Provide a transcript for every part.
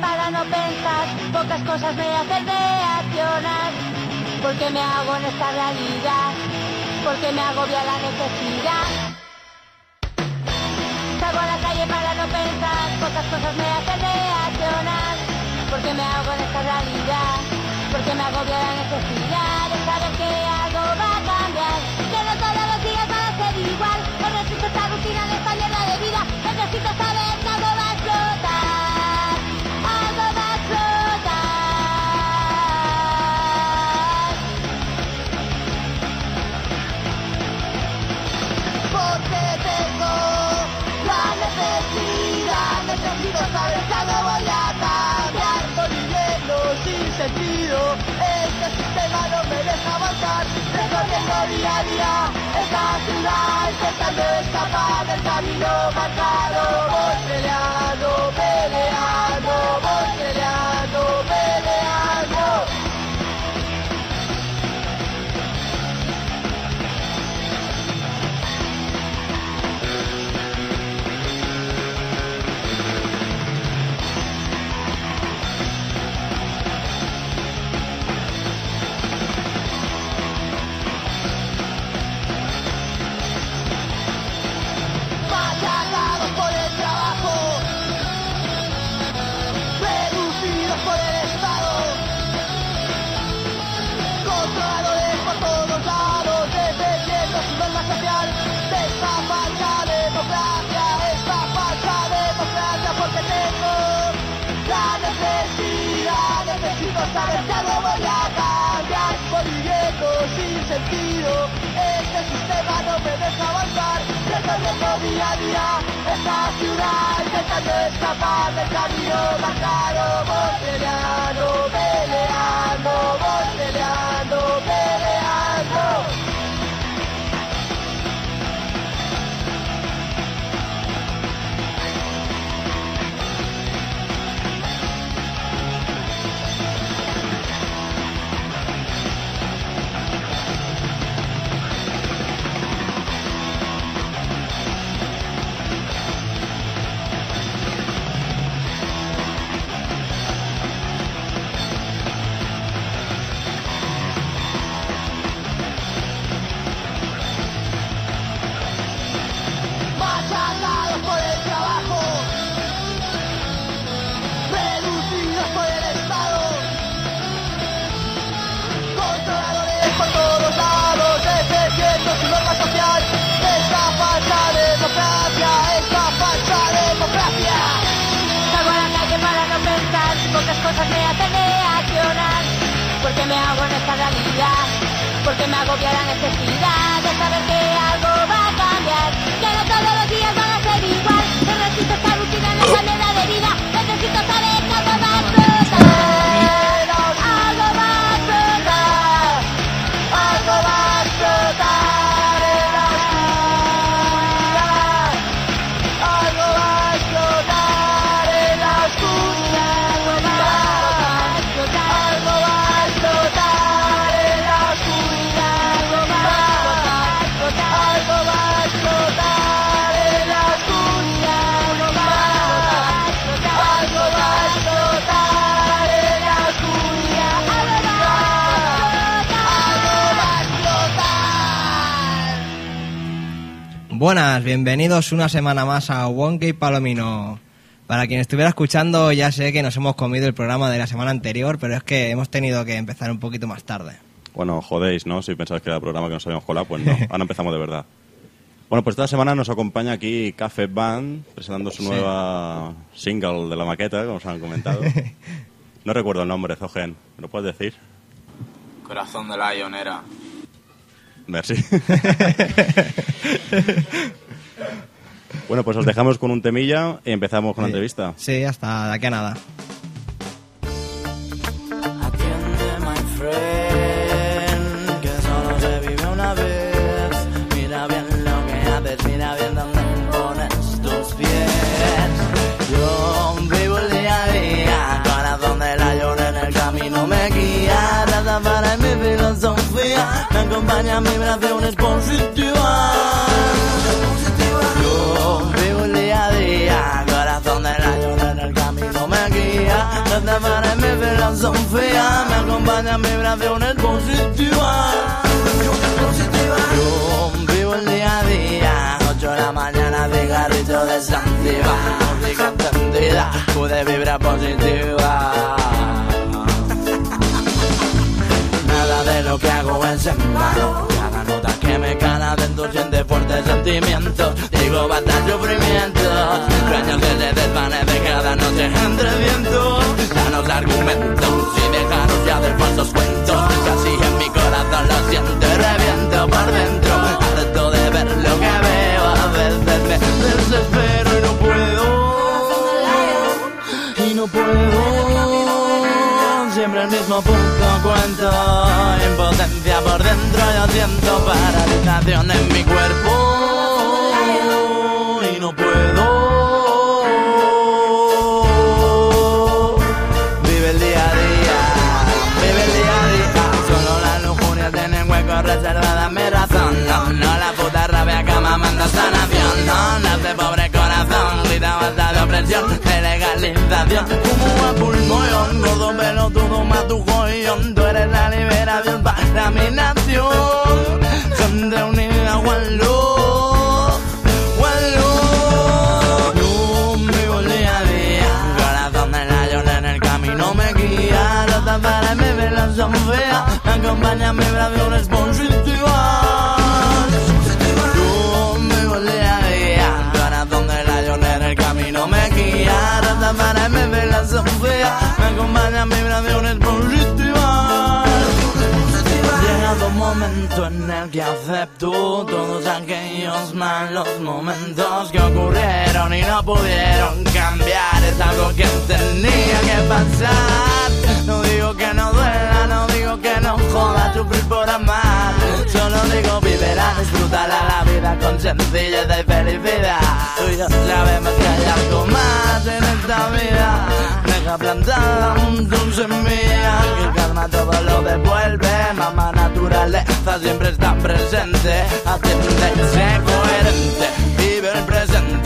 para no pensar, pocas cosas me hacen reaccionar. Porque me hago en esta realidad, porque me agobia la necesidad. Salgo a la calle para no pensar, pocas cosas me hacen reaccionar. Porque me hago en esta realidad, porque me agobia la necesidad de saber que algo va a cambiar. Que no todos los días van a ser igual, no resisto esta rutina de esta mierda de vida, necesito saber deja avanzar. Recorriendo día a día esta ciudad, intentando escapar del camino marcado. Voy peleando, peleando, voy peleando. Que algo voy a cambiar, voy viviendo sin sentido, este sistema no me deja avanzar, recorriendo día a día. Esta ciudad, intentando escapar del camino marcado, voy peleando, peleando, voy peleando, peleando. Porque me hago en esta realidad, porque me agobia la necesidad Buenas, bienvenidos una semana más a Wonky Palomino. Para quien estuviera escuchando, ya sé que nos hemos comido el programa de la semana anterior, pero es que hemos tenido que empezar un poquito más tarde. Bueno, jodéis, ¿no? Si pensáis que era el programa que nos habíamos colado, pues no. Ahora empezamos de verdad. Bueno, pues esta semana nos acompaña aquí Café Band, presentando su Sí. nueva single de la maqueta, como os han comentado. No recuerdo el nombre, Zogen. ¿Me lo puedes decir? Corazón de la Ionera. Merci. bueno, pues os dejamos con un temilla y empezamos con la entrevista. Sí, hasta de aquí a nada. Atiende, my friend, me acompañan vibraciones positivas. Yo vivo el día a día, corazón de la llora en el camino me guía. Te pares mi filosofía, me acompañan vibraciones positivas. Yo vivo el día a día, 8 de la mañana, cigarrillo de santiva, música encendida, pude vibra positiva. En vano. Cada nota que me cala dentro siente fuertes sentimientos. Digo basta sufrimientos. Sueños que se desvanecen cada noche entre vientos. Sanos argumentos y dejaros ya de falsos cuentos. Casi en mi corazón lo siento y reviento por dentro. Harto de ver lo que veo. A veces me desespero y no puedo. Y no puedo. Siempre el mismo punto Impotencia por dentro Yo siento paralización en mi cuerpo. Y no puedo. Vive el día a día. Vive el día a día. Solo las lujurias tienen hueco reservada mi razón. No, no la puta rabia que me manda esta basta de opresión De legalización Como a pulmón Gordo pelotudo más tu joyón. Tú eres la liberación para mi nación. Gente unida, one love One love vivo el día a día Corazón de lion en el camino me guía. Los tapares mi filosofía Me acompañan vibraciones positivas Yo guía Los tapares mi filosofía Me acompañan vibraciones positivas Llegado un momento en el que acepto todos aquellos malos momentos que ocurrieron y no pudieron cambiar. Es algo que tenía que pasar. No digo no duela, no digo que no joda sufrir por amar. Solo digo vivirá, disfrutará la vida con sencillez y felicidad. Tú y yo sabemos que hay algo más en esta vida. Deja plantada tu semilla, que karma todo lo devuelve. Mamá naturaleza siempre está presente, haciéndose coherente. Vive el presente,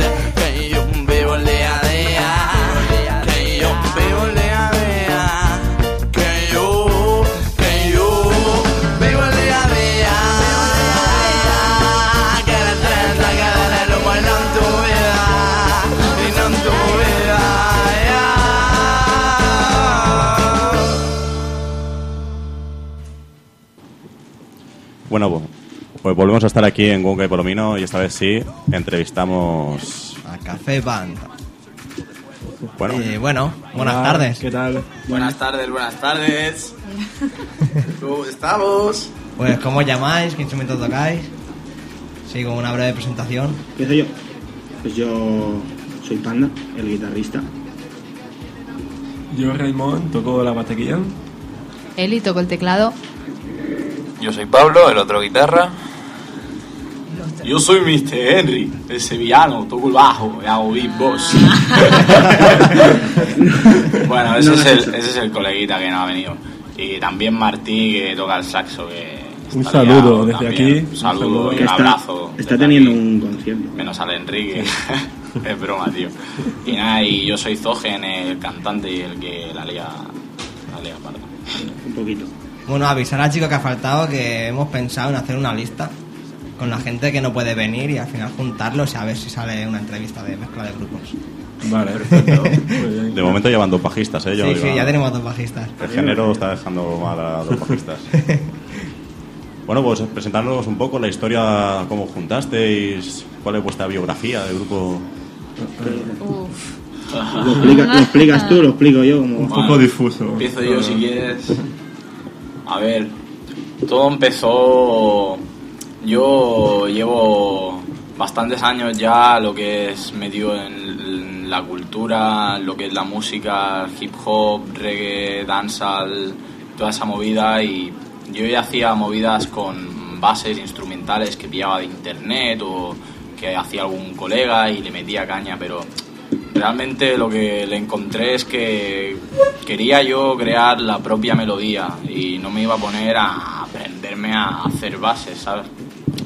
Bueno, bu- pues volvemos a estar aquí en Gonga y Palomino y esta vez sí entrevistamos. A Café Band. Bueno, Eh, bueno, buenas Hola, tardes. ¿Qué tal? Buenas tardes, buenas tardes. ¿Cómo estamos? Pues, ¿cómo os llamáis? ¿Qué instrumento tocáis? Sí, con una breve presentación. ¿Qué yo? Pues yo soy Panda, el guitarrista. Yo, Raymond, toco la batería. Eli tocó el teclado. Yo soy Pablo, el otro guitarra. Yo soy Mr. Henry, el sevillano, toco el bajo y hago beatbox. bueno, ese, No es el, ese es el coleguita que no ha venido. Y también Martí, que toca el saxo. Que Un saludo liado desde también. aquí, Un un saludo y un está, abrazo. está teniendo aquí. un concierto. Menos al Enrique. es broma, tío. Y nada, y yo soy Zogen, el cantante y el que la liga, la liga parda. Un poquito. Bueno, avisar al chico que ha faltado que hemos pensado en hacer una lista con la gente que no puede venir y al final juntarlos y a ver si sale una entrevista de mezcla de grupos. Vale, perfecto. De momento llevan dos bajistas, ¿eh? Yo sí, sí, ya tenemos dos bajistas. El género está dejando mal a dos bajistas. bueno, pues presentarnos un poco la historia, cómo juntasteis, cuál es vuestra biografía del grupo. ¿Lo, explica- lo explicas tú, lo explico yo. Como... Un poco difuso. Empiezo yo si quieres. A ver, todo empezó. Yo llevo bastantes años ya lo que es metido en la cultura, lo que es la música, hip hop, reggae, dancehall, toda esa movida y yo ya hacía movidas con bases instrumentales que pillaba de internet o que hacía algún colega y le metía caña, pero realmente lo que le encontré es que quería yo crear la propia melodía y no me iba a poner a aprenderme a hacer bases, ¿sabes?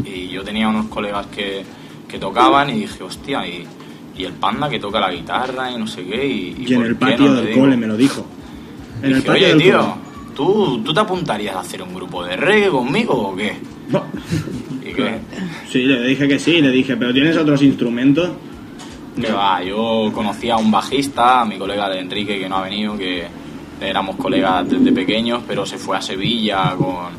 Y yo tenía unos colegas que, que tocaban y dije, hostia, ¿y y el panda que toca la guitarra y no sé qué. Y, Y en el patio no del digo? cole me lo dijo. En el Dije, patio oye, del tío, cole. ¿tú, ¿tú te apuntarías a hacer un grupo de reggae conmigo o qué? No. ¿Y qué? Sí, le dije que sí, le dije, pero ¿tienes otros instrumentos? Que va, yo conocí a un bajista, a mi colega de Enrique que no ha venido, que éramos colegas desde pequeños, pero se fue a Sevilla con,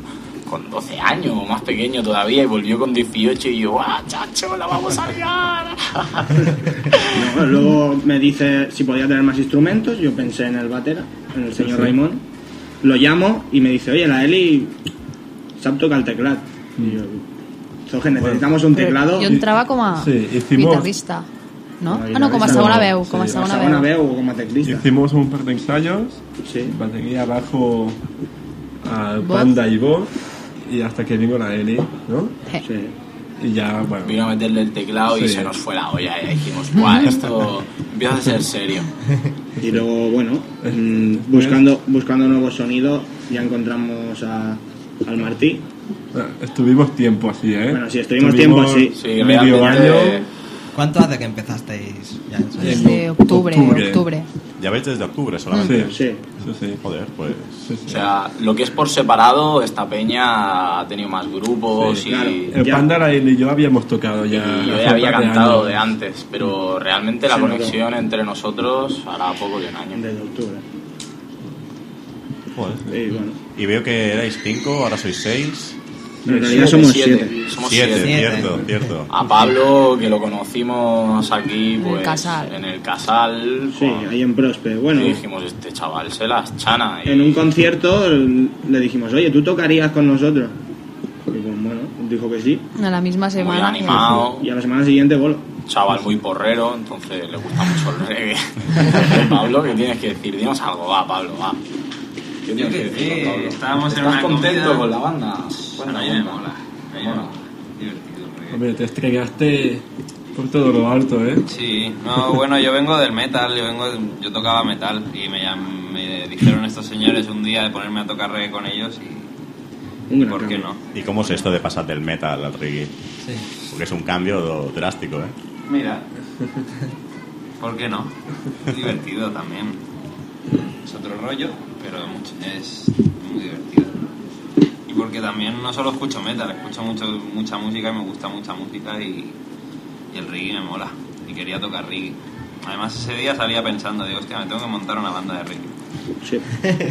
con 12 años o más pequeño todavía y volvió con 18 y yo, ¡ah, chacho, la vamos a liar! No, luego me dice si podía tener más instrumentos, yo pensé en el batera, en el señor Sí. Raimón. Lo llamo y me dice, oye, la Eli sap tocar el teclado. Y yo, necesitamos un Però teclado. Jo entrava com a Sí, hicimos- guitarrista, no? Ah, no, com a segona veu, com a segona Como segona veu. veu o como teclista. Hicimos un par de ensayos, Sí. batería, bajo, banda y voz, y hasta que vino la Eli, ¿no? Je. Sí. Y ya, bueno, Vino a meterle el teclado y se nos fue la olla y dijimos, ¡buah, esto empieza a ser serio! Y luego, bueno, mm, buscando, buscando nuevos sonidos, ya encontramos a, al Martí. estuvimos tiempo así, ¿eh? Bueno, sí, estuvimos tiempo así. Sí, medio realmente... año. ¿Cuánto hace que empezasteis? Ya? Desde octubre, octubre. octubre. Ya veis desde octubre solamente. Sí, Sí. sí, sí. Joder, pues. sí, sí. O sea, lo que es por separado, esta peña ha tenido más grupos Sí, y... claro. El Ya. Panda, la Eli y yo habíamos tocado ya. Y yo ya había de cantado de antes, pero realmente la conexión entre nosotros hará poco de un año. Desde octubre. Joder. Y bueno, Y veo que erais cinco, ahora sois seis. En realidad somos siete. Somos Siete, cierto, cierto. A Pablo, que lo conocimos aquí, En el pues, Casal. en el Casal. Sí, con- ahí en Prospe. Bueno, y dijimos, este chaval se las chana. Y en un concierto le dijimos, oye, ¿tú tocarías con nosotros? Y pues bueno, dijo que sí. A la misma muy semana. animado, Y a la semana siguiente, bueno, chaval muy porrero, entonces le gusta mucho el reggae. Pablo, ¿qué tienes que decir? Dinos algo, va, Pablo, va. ¿Qué tienes que decir, qué, Pablo? estábamos en ¿Estás una contento comida? con la banda? Bueno, a mí me mola. A mí me Mola. Divertido. porque- Hombre, te estrellaste por todo lo alto, ¿eh? Sí, no, bueno, yo vengo del metal, yo vengo, de- yo tocaba metal y me, llam- me dijeron estos señores un día de ponerme a tocar reggae con ellos y un gran ¿por qué no? ¿Y cómo es esto de pasar del metal al reggae? Sí. Porque es un cambio drástico, ¿eh? Mira, ¿por qué no? Es divertido también. Es otro rollo, pero mucho- es muy divertido. Y porque también no solo escucho metal, escucho mucho, mucha música y me gusta mucha música y, y el reggae me mola. Y quería tocar reggae. Además ese día salía pensando, digo, hostia, me tengo que montar una banda de reggae. Sí.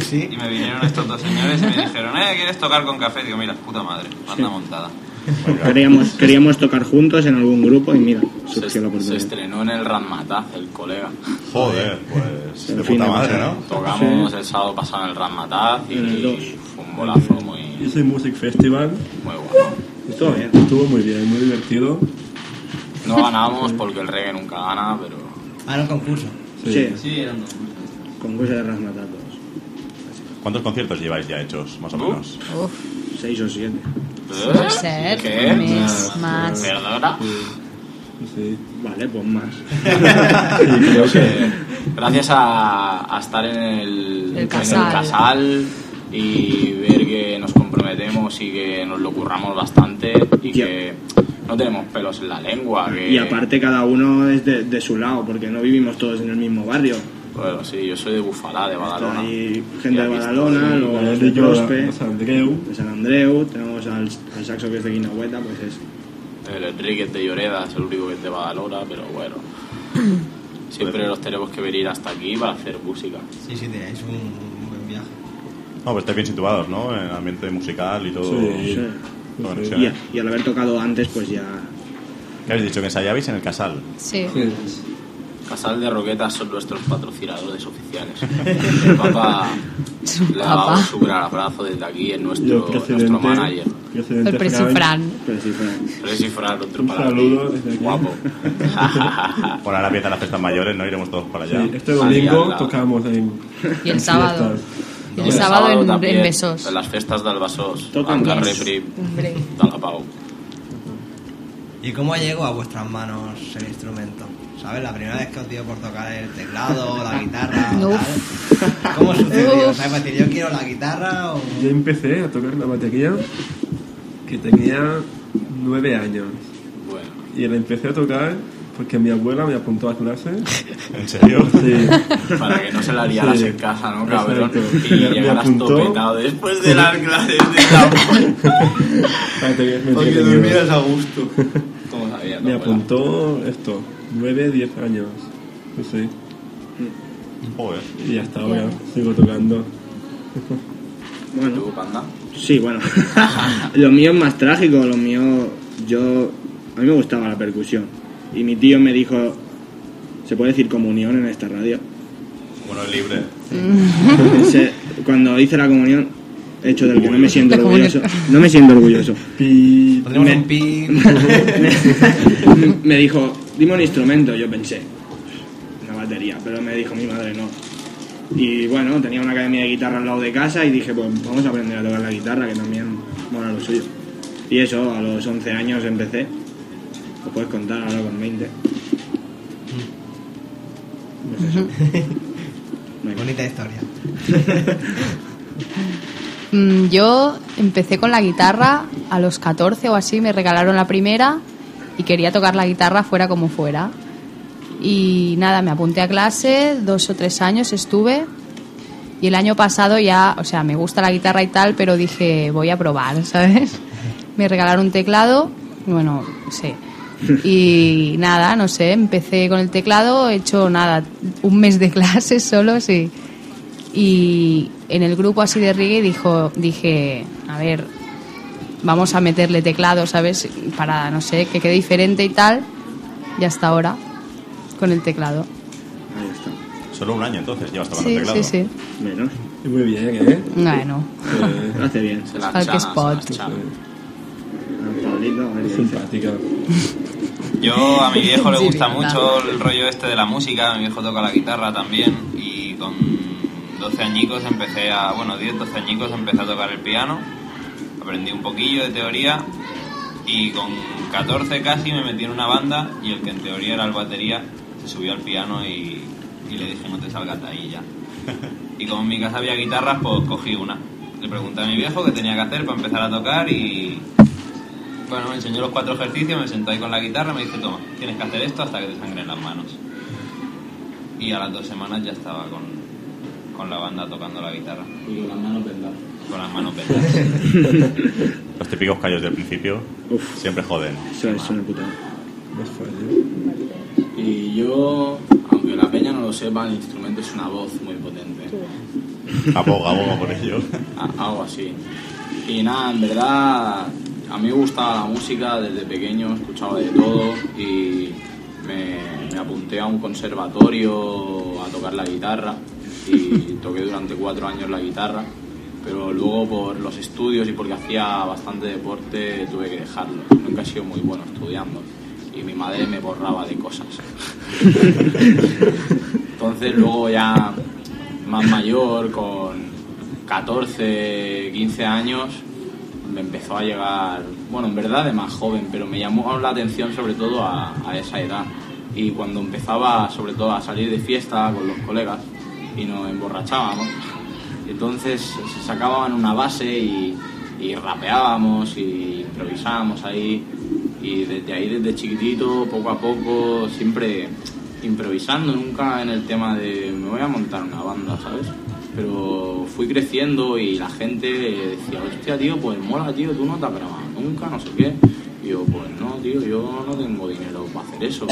sí. Y me vinieron estos dos señores y me dijeron, eh, ¿quieres tocar con café? Digo, mira, puta madre, banda montada. Queríamos, queríamos tocar juntos en algún grupo y mira, Se, surgió la se oportunidad. estrenó en el Ramataz, el colega. Joder, pues de fin puta madre. ¿no? Tocamos el sábado pasado en el Ramataz y En el dos. fue un bolazo muy, Hice Music Festival, muy bueno. Estuvo bien. estuvo muy bien, muy divertido. No ganamos porque el reggae nunca gana, pero Ah, era un concurso. Sí, Sí, eran dos. concurso de rasmatatos. ¿Cuántos conciertos lleváis ya hechos, más o menos? Uf, Seis o siete. ¿Eh? set, ¿Qué? més, más. ¿Perdona? Sí. Vale, pues más. Creo que gracias a, a estar en el, El en casal. casal y ver que nos comprometemos y que nos lo curramos bastante y que no tenemos pelos en la lengua. Que, Y aparte cada uno es de, de su lado, porque no vivimos todos en el mismo barrio. Bueno, sí, yo soy de Bufalá, de Badalona. Hay gente de Badalona, luego los de Prospe, a San Andreu. de San Andreu, tenemos al, al saxo que es de Guinahueta, pues es... El Enrique es de Lloreda, es el único que es de Badalona, pero bueno. Siempre los tenemos que venir hasta aquí para hacer música. Sí, sí, tenéis un, un buen viaje. No, pues estáis bien situados, ¿no? En el ambiente musical y todo. Sí. Sí. Y, y al haber tocado antes, pues ya... ¿Qué habéis dicho? Que ensayabais en el casal. Sí. Sí. Casal de Roquetas son nuestros patrocinadores oficiales. El papá Su le damos un super abrazo desde aquí, es nuestro, nuestro manager. El Presi Fran. Pues sí, fue- Presi Fran, otro Un para saludo ti. desde aquí. Guapo. Bueno, ahora empiezan las fiestas mayores, ¿no? Iremos todos para allá. Sí, este domingo tocamos en. Y el sábado. Y el sábado en, también, en Besos. En las fiestas del Besós. Tocan al carrer més. Prim, Hombre. de la Pau. ¿Y cómo llegó a vuestras manos el instrumento? ¿Sabes? La primera vez que os dio por tocar el teclado, la guitarra o Uf. tal. ¿Cómo sucedió? ¿Sabes? Para decir, yo quiero la guitarra o... Yo empecé a tocar la batería que tenía nueve años. Bueno, Y la empecé a tocar Porque mi abuela me apuntó a clase. ¿En serio? Sí. Para que no se la liaras Sí. en casa, ¿no, cabrón? Exacto. Y Me- me llegaras apuntó. topetado después de las clases de la Para que a gusto. ¿Cómo sabía? Me apuntó esto, 9, 10 años. Pues sí. Joder. Y hasta ahora sigo tocando. Bueno, ¿Tú, panda? sí, bueno. lo mío es más trágico, lo mío. Yo. A mí me gustaba la percusión. Y mi tío me dijo. ¿Se puede decir comunión en esta radio? Bueno, es libre. Se- cuando hice la comunión, hecho del que no me siento orgulloso. No me siento orgulloso. Pi- Me- un pi. me dijo, dime un instrumento. Yo pensé, una batería, pero me dijo mi madre no. Y bueno, tenía una academia de guitarra al lado de casa y dije, pues vamos a aprender a tocar la guitarra, que también mola lo suyo. Y eso, a los 11 años empecé. Lo puedes contar ahora con 20. Pues eso. No. Bonita historia. Mm, Yo empecé con la guitarra a los 14 o así, me regalaron la primera y quería tocar la guitarra fuera como fuera. Y nada, me apunté a clase, dos o tres años estuve. Y el año pasado ya, o sea, me gusta la guitarra y tal, pero dije, voy a probar, ¿sabes? Me regalaron un teclado, bueno, sí. Y nada, no sé, empecé con el teclado, he hecho nada, un mes de clases solo, sí. Y en el grupo así de reggae dijo, dije, a ver, vamos a meterle teclado, ¿sabes? Para, no sé, que quede diferente y tal. Y hasta ahora, con el teclado. Ahí está. Solo un año entonces, llevas tocando Sí, teclado. sí, sí. Menos. Muy bien, ¿eh? Bueno, Eh, Hace bien. Se la Al que chana, spot. se la simpática. Yo a mi viejo le gusta mucho el rollo este de la música, mi viejo toca la guitarra también y con 12 añicos empecé a, bueno, 10, 12 añicos empecé a tocar el piano, aprendí un poquillo de teoría y con 14 casi me metí en una banda y el que en teoría era el batería se subió al piano y, y le dije no te salgas de ahí ya. Y como en mi casa había guitarras, pues cogí una. Le pregunté a mi viejo qué tenía que hacer para empezar a tocar y bueno, me enseñó los cuatro ejercicios, me senté ahí con la guitarra y me dice, toma, tienes que hacer esto hasta que te sangren las manos. Y a las dos semanas ya estaba con, con la banda tocando la guitarra, Y con las manos vendadas. Con las manos vendadas. Los típicos callos del principio Uf. siempre joden. Eso es una putada. Y yo, aunque la peña no lo sepa, el instrumento es una voz muy potente. Aboga, aboga por ello. A- algo así. Y nada, en verdad, a mí me gustaba la música desde pequeño, escuchaba de todo y me, me apunté a un conservatorio a tocar la guitarra y toqué durante cuatro años la guitarra, pero luego por los estudios y porque hacía bastante deporte tuve que dejarlo. Nunca he sido muy bueno estudiando y mi madre me borraba de cosas. Entonces luego ya más mayor, con 14, 15 años, me empezó a llegar, bueno, en verdad de más joven, pero me llamó la atención sobre todo a, a esa edad. Y cuando empezaba sobre todo a salir de fiesta con los colegas y nos emborrachábamos, entonces se sacaban una base y, rapeábamos y improvisábamos ahí. Y desde ahí, desde chiquitito, poco a poco, siempre improvisando, nunca en el tema de me voy a montar una banda, ¿sabes? Pero fui creciendo y la gente decía, hostia, tío, pues mola, tío, tú no te has grabado nunca, no sé qué. Y yo, pues no, tío, yo no tengo dinero para hacer eso.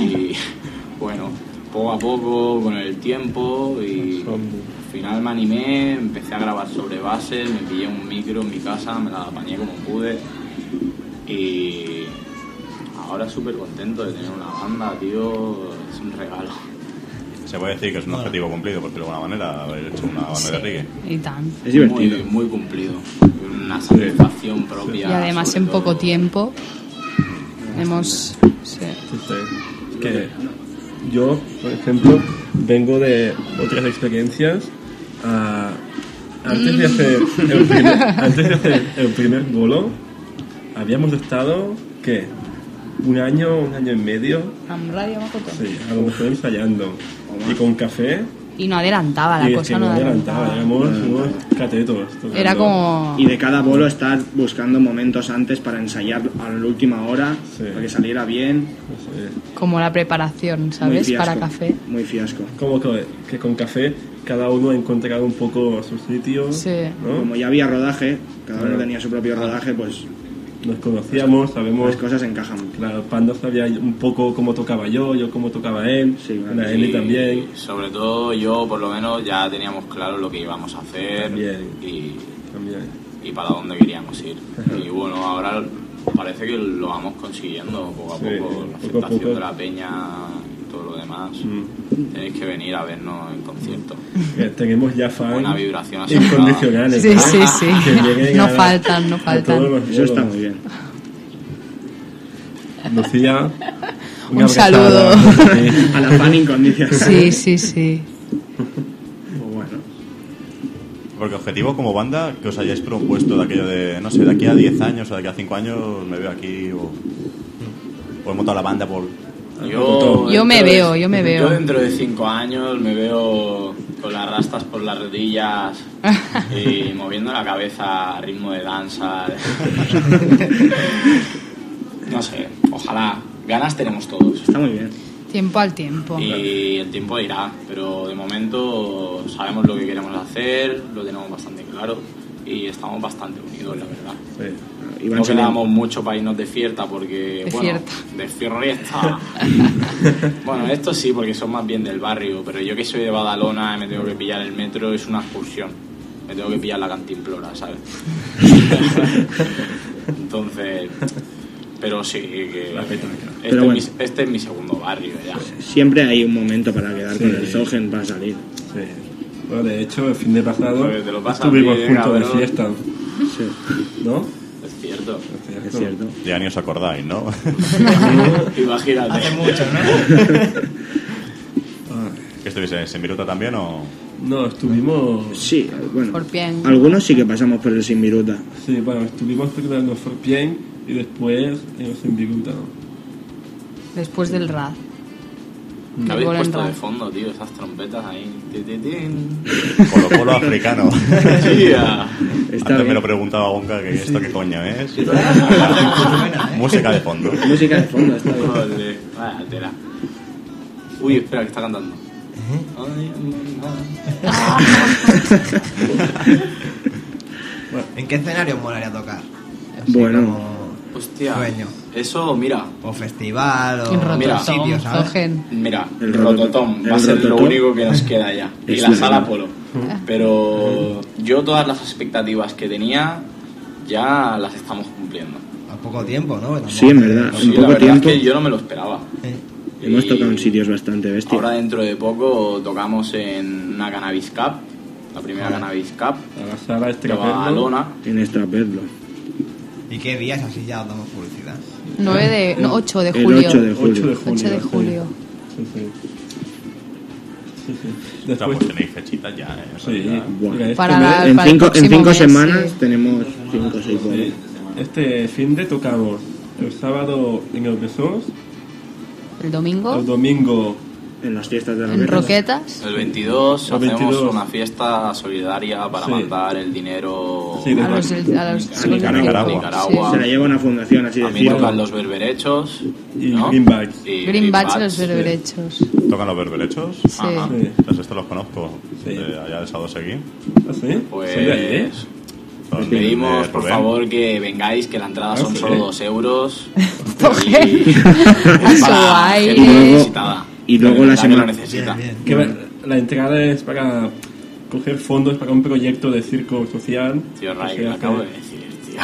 Y bueno, poco a poco, con el tiempo y final me animé, empecé a grabar sobre bases, me pillé un micro en mi casa, me la apañé como pude y ahora súper contento de tener una banda, tío, es un regalo. Se puede decir que es un objetivo cumplido, por decirlo de alguna manera, haber hecho una banda de reggae. y tan. Es divertido. Muy, muy cumplido, una satisfacción propia. Y además en todo. poco tiempo hemos... sí. Sí, sí. Que yo, por ejemplo, vengo de otras experiencias. Ah, antes, de hacer el primer, antes de hacer el primer bolo, habíamos estado, ¿qué? Un año, un año y medio, Am radio Makoto. sí, a lo mejor ensayando. Y con café Y no adelantaba, la y es cosa que no no adelantaba. adelantaba, éramos unos catetos. tocando. Era como... Y de cada bolo estar buscando momentos antes para ensayar a la última hora, Sí. para que saliera bien. No sé. Como la preparación, Muy ¿sabes? fiasco, Para café. Muy fiasco. Como que, que con café cada uno ha encontrado un poco su sitio. Sí. ¿no? Como ya había rodaje, cada uno tenía su propio rodaje, pues Nos conocíamos, sabemos. las cosas encajan. Claro, Pando sabía un poco cómo tocaba yo, yo cómo tocaba él, Sí, Eli Y también. Sobre todo yo, por lo menos, ya teníamos claro lo que íbamos a hacer También. y, también. y para dónde queríamos ir. Y bueno, ahora parece que lo vamos consiguiendo poco a Sí, poco. La poco a aceptación poco. de la peña todo lo demás. Mm. Tenéis que venir a vernos en concierto. Que tenemos ya fans Buena vibración asegurada. incondicionales. Sí, ¿no? sí, sí. Que No a- faltan, no faltan. Eso está muy bien. Lucía, Un una saludo. A la fan incondicional. Sí, sí, sí. Pues bueno. Porque objetivo como banda que os hayáis propuesto de aquello de, no sé, de aquí a 10 años o de aquí a 5 años me veo aquí o, o he montado la banda por... Yo, Yo me de- veo, yo me veo. Yo dentro de cinco años me veo con las rastas por las rodillas y moviendo la cabeza a ritmo de danza. No sé, ojalá. Ganas tenemos todos. Está muy bien. Tiempo al tiempo. Y el tiempo irá, pero de momento sabemos lo que queremos hacer, lo tenemos bastante claro y estamos bastante unidos, la verdad. Sí. Iván No se quedamos mucho para irnos de fiesta porque, De bueno, fiesta. de fiesta. bueno, esto sí, porque son más bien del barrio, pero yo que soy de Badalona y me tengo que pillar el metro, es una excursión. Me tengo que pillar la cantimplora, ¿sabes? Entonces, pero sí, que La este, Pero es bueno. mi, este es mi segundo barrio ya. Siempre hay un momento para quedar con Sí. el Zogen para salir. Sí. Bueno, de hecho, el fin de pasado Porque te lo pasas estuvimos bien, juntos de fiesta, Sí, ¿no? Es cierto. es cierto. Ya ni os acordáis, ¿no? Imagínate. Hace mucho, ¿no? ¿Que estuviese en Viruta también o...? No, estuvimos... Sí, bueno. Algunos sí que pasamos por el Sin Viruta. Sí, bueno, estuvimos primero en Forpien y después en Viruta. Después del RAD. ¿Qué Del habéis puesto de fondo, tío? Esas trompetas ahí. Colo Colo africano. Antes me lo preguntaba Gonca que esto qué coño es. Música de fondo. Música de fondo, está bien. Joder, vaya tela. Uy, espera, que está cantando. ¿En qué escenario os molaría tocar? Bueno. como Hostia. Sueño. Eso, mira. O festival o En Mira. Rototón, sitio, ¿sabes? Zogen. Mira, El. Rototón va a ser lo único que nos queda ya. Y la la sala. Polo. Pero yo todas las expectativas que tenía ya las estamos cumpliendo. A poco tiempo, ¿no? Tampoco Sí, en verdad. Sí, En la poco verdad tiempo. es que yo no me lo esperaba. Eh, Hemos tocado en sitios bastante bestias. Ahora dentro de poco tocamos en una Cannabis Cup, la primera Cannabis Cup A la sala de Estraperlo. Badalona. En Estraperlo. ¿Y qué días así ya os damos publicidad? 9 de... No, 8 de El julio. 8 de 8 de julio. julio. 8 de sí. julio. Sí, sí. Sí, sí. O sea, Después, pues tenéis fechitas ya, ¿eh? Sí, este Para la- En para el cinco, en cinco mes, semanas sí. tenemos 5 o 6 sí, este fin de tocamos el sábado en el Besos, El domingo. el domingo En las fiestas de la En Vereda. Roquetas. El 22 El hacemos 22. una fiesta solidaria para Sí. mandar el dinero Sí, de- A los, a los, a Nicaragua. Nicaragua. Se la lleva una fundación, así También decirlo. tocan los berberechos y ¿no? Greenbacks. Y Green Batch Greenbacks. los berberechos. ¿Tocan los berberechos? Sí. Sí. Pues esto los conozco. Sí. De allá de Sado Seguí. ¿Ah, sí? Pues de ¿eh? Son pedimos de por favor que vengáis, que la entrada Ah, son sí. solo 2 euros. Coge. Y- A para gente necesitada. Y luego la Gente que lo semana- necesita. Bien, la, la entrada es para coger fondos para un proyecto de circo social. Tío Ray, lo acabo de decir, tío.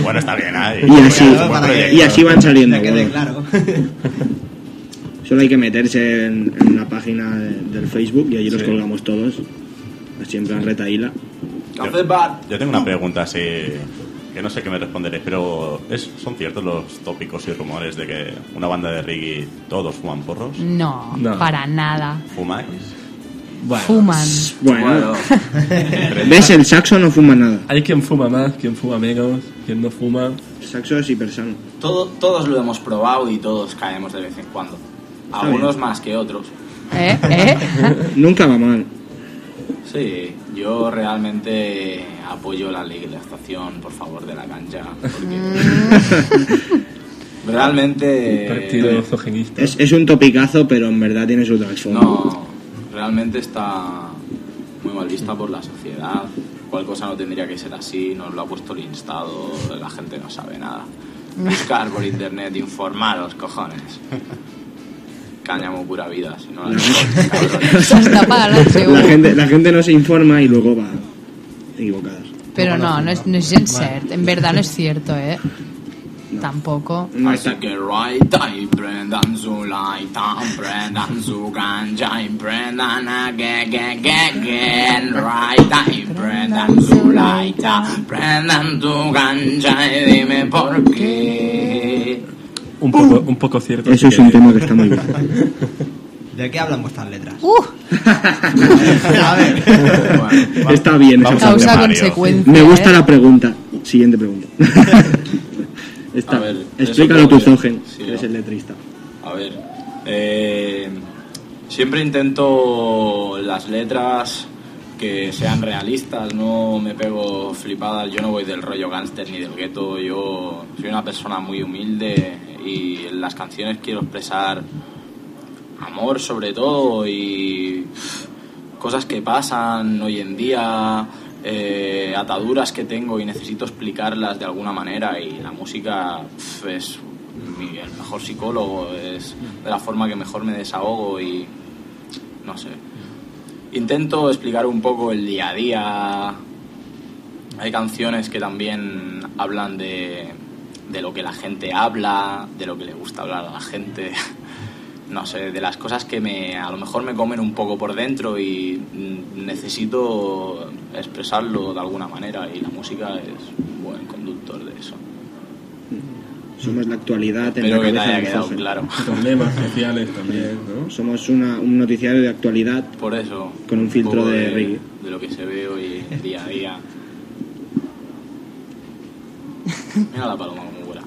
Bueno, está bien, ahí. Y así- proyecto. Y así van saliendo. Bueno. claro. Solo hay que meterse en, en la página de- del Facebook y allí los Sí. colgamos todos. Así en retaíla. Bar. Yo tengo una pregunta así que no sé qué me responderéis, pero ¿es, ¿son ciertos los tópicos y rumores de que una banda de reggae todos fuman porros? No, No. para nada. ¿Fumáis? Bueno, Fuman. Bueno, ¿ves? El saxo no fuma nada. hay quien fuma más, quien fuma menos, quien no fuma. El saxo es hipersano. todo, todos lo hemos probado y todos caemos de vez en cuando. Algunos más que otros. ¿Eh? ¿Eh? Nunca va mal. Sí, yo realmente apoyo la legalización, por favor, de la cancha. Porque realmente... Partido. Es, es un topicazo, pero en verdad tiene su trasfondo. No, realmente está muy mal vista por la sociedad. Cual cosa no tendría que ser así, nos lo ha puesto el instado, la gente no sabe nada. Buscar por internet, informaros, cojones. Cáñamo pura vida, si no la gente, la gente no se informa y luego va equivocadas. Pero no, no es, no es cert. En verdad no es cierto, ¿eh? Tampoco. No Así está, que right y prendan su light, prendan su ganja y prendan again, again, again. Right y prendan su light, prendan tu ganja y dime por qué. Un poco, un poco cierto. eso es un que- tema que está muy bien. ¿De qué hablan vuestras letras? Uh, A ver. Bueno, Está bien. Vamos a causa temario. consecuencia. Me gusta ¿eh? la pregunta. Siguiente pregunta. Está. A ver, Explícalo tú, Zogen, sí, que ¿no? eres el letrista. A ver, eh, siempre intento las letras que sean realistas, no me pego flipadas, yo no voy del rollo gángster ni del gueto, yo soy una persona muy humilde y en las canciones quiero expresar amor sobre todo y cosas que pasan hoy en día, eh, ataduras que tengo y necesito explicarlas de alguna manera y la música es el mejor psicólogo, es de la forma que mejor me desahogo y no sé. Intento explicar un poco el día a día. Hay canciones que también hablan de, de lo que la gente habla, de lo que le gusta hablar a la gente. No sé, de las cosas que me, a lo mejor me comen un poco por dentro y mm, necesito expresarlo de alguna manera y la música es un buen conductor de eso. Somos la actualidad en Espero la que te cabeza haya de quedado claro. Problemas sociales también, ¿no? Somos una, un noticiario de actualidad Por eso. Con un filtro poco de reggae. De lo que se ve hoy día a día. Mira la paloma como vuela.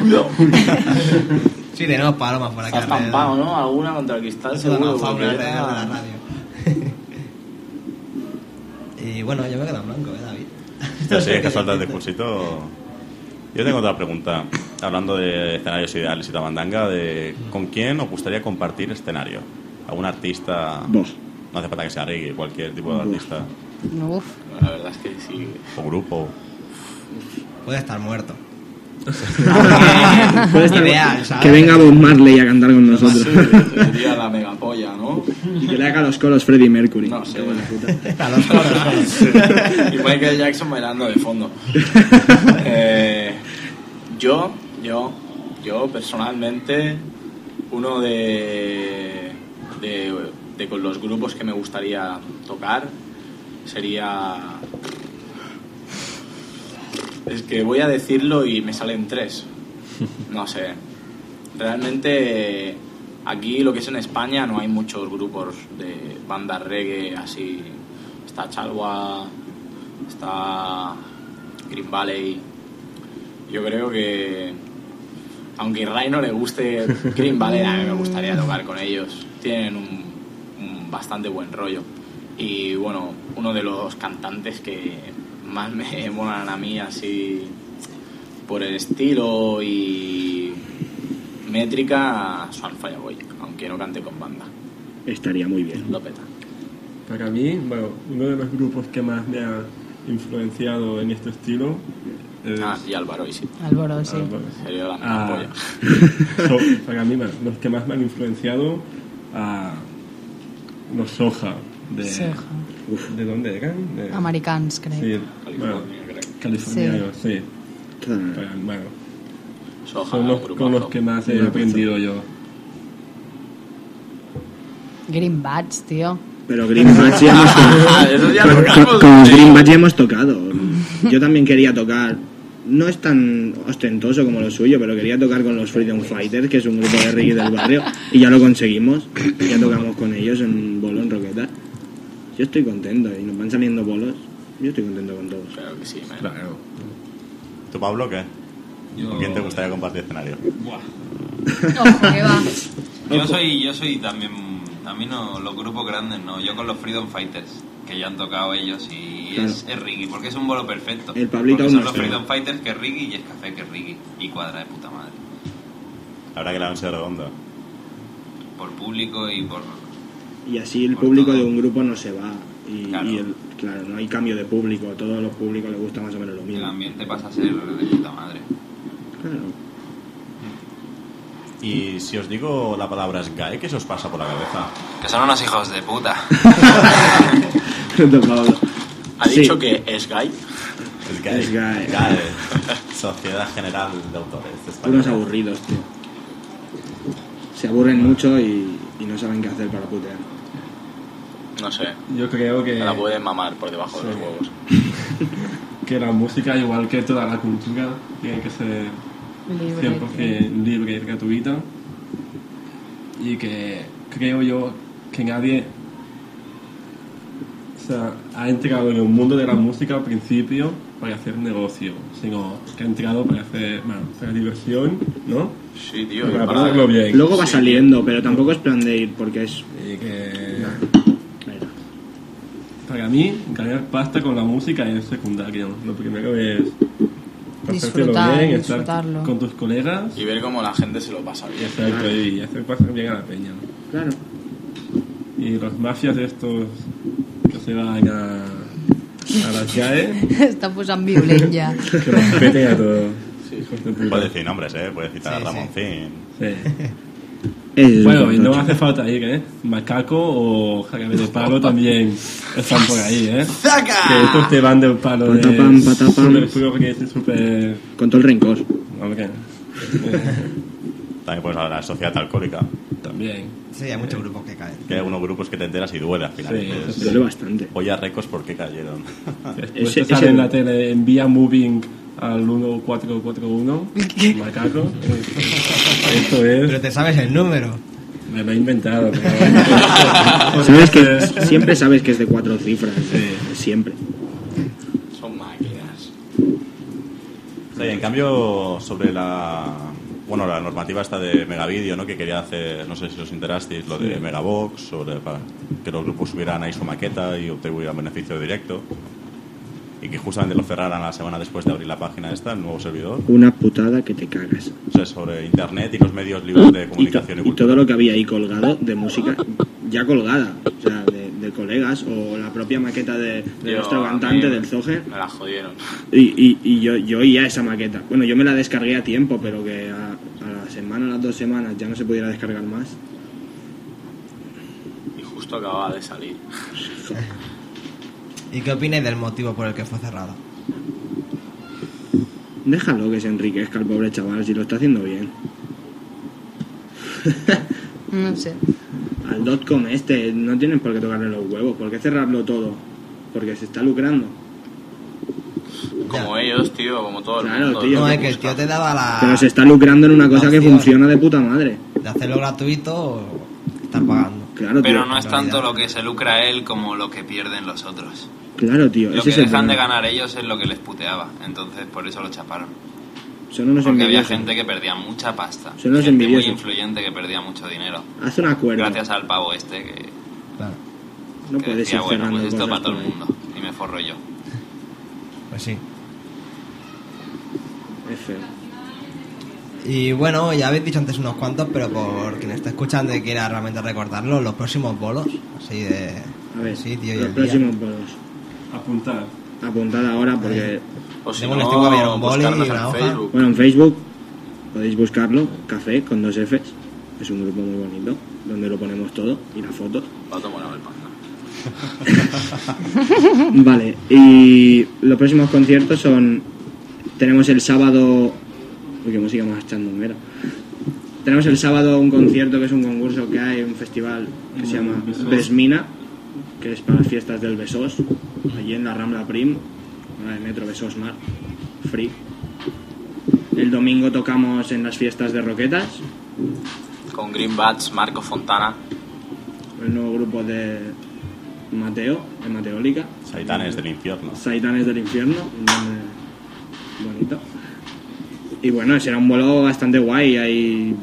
Cuidado. Sí, tenemos palomas por aquí. Está estampado, ¿no? Alguna contra el cristal da seguro. fauna de la radio. y bueno, yo me quedo en blanco, ¿eh, David? Ya sé, que sueltas de cursito. Yo tengo otra pregunta, hablando de escenarios ideales y la mandanga, de ¿con quién os gustaría compartir escenario? ¿Algún artista? Vos. No hace falta que sea reggae, cualquier tipo de artista. Uf. La verdad es que sí. O grupo. Puede estar muerto. Puede estar- Ideal, ¿sabes? Que venga Bob Marley a cantar con nosotros. Sería la megapolla, ¿no? y que le haga los colos Freddie Mercury. No sé. Buena puta. A los coros. y Michael Jackson bailando de fondo. Eh, yo, yo, yo personalmente, uno de, de, los grupos que me gustaría tocar sería... Es que voy a decirlo y me salen tres. No sé. Realmente aquí lo que es en España no hay muchos grupos de bandas reggae así. Está Chalwa, está Green Valley. Yo creo que aunque a Ray no le guste Green Valley, a mí me gustaría tocar con ellos. Tienen un, un bastante buen rollo. Y bueno, uno de los cantantes que más me molan a mí así por el estilo y métrica, Swan Fireboy, aunque no cante con banda. Estaría muy bien. Lo peta. Para mí, bueno, uno de los grupos que más me ha influenciado en este estilo es... Ah, y Álvaro, y sí. Álvaro, sí. Ah, bueno. Sería la Ah, so- para mí, bueno, los que más me han influenciado a los Soja. De, Soja. Uf, ¿De dónde eran? De, Americans, crec. Sí, bueno, California, creo. californianos, sí. Bueno, Soja, son los, con los que más he aprendido yo. Green Badge, tío. Pero Green Badge ya hemos Ah, eso ya con, con- con. Green Badge ya hemos tocado. Yo también quería tocar. No es tan ostentoso como lo suyo, pero quería tocar con los Freedom Fighters, que es un grupo de reggae del barrio, y ya lo conseguimos. Ya tocamos con ellos en un bolo en Roqueta. Yo estoy contento y nos van saliendo bolos. Yo estoy contento con todos. Claro que sí, man. Claro. ¿Tú, Pablo, qué? Yo- ¿Con quién te gustaría compartir escenario? Buah. Ojo, que va. Yo soy, yo soy también. A mí no, los grupos grandes no. Yo con los Freedom Fighters, que ya han tocado ellos y Claro. es, es reggae, porque es un bolo perfecto. El Pablito Porque son los. Freedom Fighters que es reggae y es café que es reggae. Y cuadra de puta madre. Habrá que la noche redonda. Por público y por. Y así el público todo. de un grupo no se va. Y, Claro. y el- claro, no hay cambio de público. A todos los públicos les gusta más o menos lo El mismo. ambiente pasa a ser de puta madre. Claro. Y si os digo la palabra Sky, ¿qué se os pasa por la cabeza? Que son unos hijos de puta. Ha Sí. dicho que es gay. Sky. Sky. Sociedad General de Autores. de España. Unos aburridos, tío. Se aburren mucho y, y no saben qué hacer para putear. No sé. Yo creo que, Me la pueden mamar por debajo de los Sí. huevos. que la música, igual que toda la cultura, tiene que ser Libre. 100% libre y gratuita. Y que creo yo que nadie o sea, ha entrado en el mundo de la música al principio para hacer negocio, sino que ha entrado para hacer, bueno, para diversión, ¿no? Sí, tío. Para y para- pasarlo bien. Luego va Sí, saliendo, pero tampoco es plan de ir porque es. Y que Mira, para mí ganar pasta con la música es secundario. Lo primero es Disfrutar, bien, estar disfrutarlo. con tus colegas Y ver cómo la gente se lo pasa y bien. hacer, y hacer pasar bien a la peña. Claro. Y los mafias estos que se van a, a las GAE, Està posant violent ja. que los peten a todos. Hijos de puta. Puede decir nombres, ¿eh? Puede citar Sí, a Ramoncín. Sí. El Bueno, y no hace falta ir, ¿eh? Macaco o Jarabe de Palo también están por ahí, ¿eh? Que estos te van del palo de Patapam, patapam. super super... Con todo el rencor. Hombre, eh, También puedes hablar de la sociedad alcohólica. también. Sí, hay muchos grupos que caen. Que hay algunos grupos que te enteras y duele al final. Sí, Duele bastante. Oye, a recos, ¿por qué cayeron? Después Ese- te sale ese- en la tele, envía moving al 1441, Macaco. Esto Pero es... te sabes el número. Me lo he inventado. pero- Sabes que siempre sabes que es de cuatro cifras. Sí. Siempre. Son máquinas. Sí, en cambio, sobre la bueno la normativa esta de Megavideo, ¿no? Que quería hacer, no sé si os enterasteis, lo de Megabox, sobre para que los grupos subieran ahí su maqueta y obtuvieran beneficio directo. Y que justamente lo cerraran la semana después de abrir la página esta, el nuevo servidor. Una putada que te cagas. O sea, sobre internet y los medios libres de Y, to- comunicación y, y cultura. todo lo que había ahí colgado de música, ya colgada, o sea, de, de colegas, o la propia maqueta de, de Yo, nuestro cantante del Zoje. Me la jodieron. Y, y, y yo, yo oía esa maqueta. Bueno, yo me la descargué a tiempo, pero que a, a la semana, a las dos semanas ya no se pudiera descargar más. Y justo acababa de salir. ¿Y qué opináis del motivo por el que fue cerrado? Déjalo que se enriquezca el pobre chaval si lo está haciendo bien. No sé. Al dotcom este no tienen por qué tocarle los huevos, ¿por qué cerrarlo todo? Porque se está lucrando. Como ellos, tío, como todo el Claro, mundo. tío. No, es que el tío te daba la... Pero se está lucrando en una cosa que funciona de puta madre. De hacerlo gratuito o estar pagando. Claro, Pero tío. no es tanto lo que se lucra él como lo que pierden los otros. Claro, tío. Lo ese que dejan de ganar ellos es lo que les puteaba. Entonces por eso lo chaparon. Son unos Porque había gente que perdía mucha pasta. Son unos gente muy influyente que perdía mucho dinero. Haz un acuerdo. Gracias al pavo este que, Claro. No que puedes decía, ir bueno, pues esto para todo el mundo. Y me forro yo. Pues sí. Es feo. Y bueno, ya habéis dicho antes unos cuantos, pero por quien esté escuchando y quiera realmente recordarlo, los próximos bolos, así de... A ver, sitio y los el próximos bolos. Apuntar. Apuntad ahora porque, O si no, un boli buscarnos y una en hoja. Facebook. bueno, en Facebook podéis buscarlo, Café con dos Fs. Es un grupo muy bonito, donde lo ponemos todo y las fotos. Va a tomar el panda. Vale, y los próximos conciertos son. Tenemos el sábado. Uy, qué música más chandonguera. Tenemos el sábado un concierto que es un concurso que hay, un festival que se llama. Besmina, que es para las fiestas del Besós, allí en la Rambla Prim, la de Metro Besós Mar, free. El domingo tocamos en las fiestas de Roquetas, Con Green Bats, Marco Fontana. el nuevo grupo de Mateo, de Mateólica. Saitanes del infierno. Saitanes del infierno, un nombre bonito. Y bueno, será un vuelo bastante guay. Hay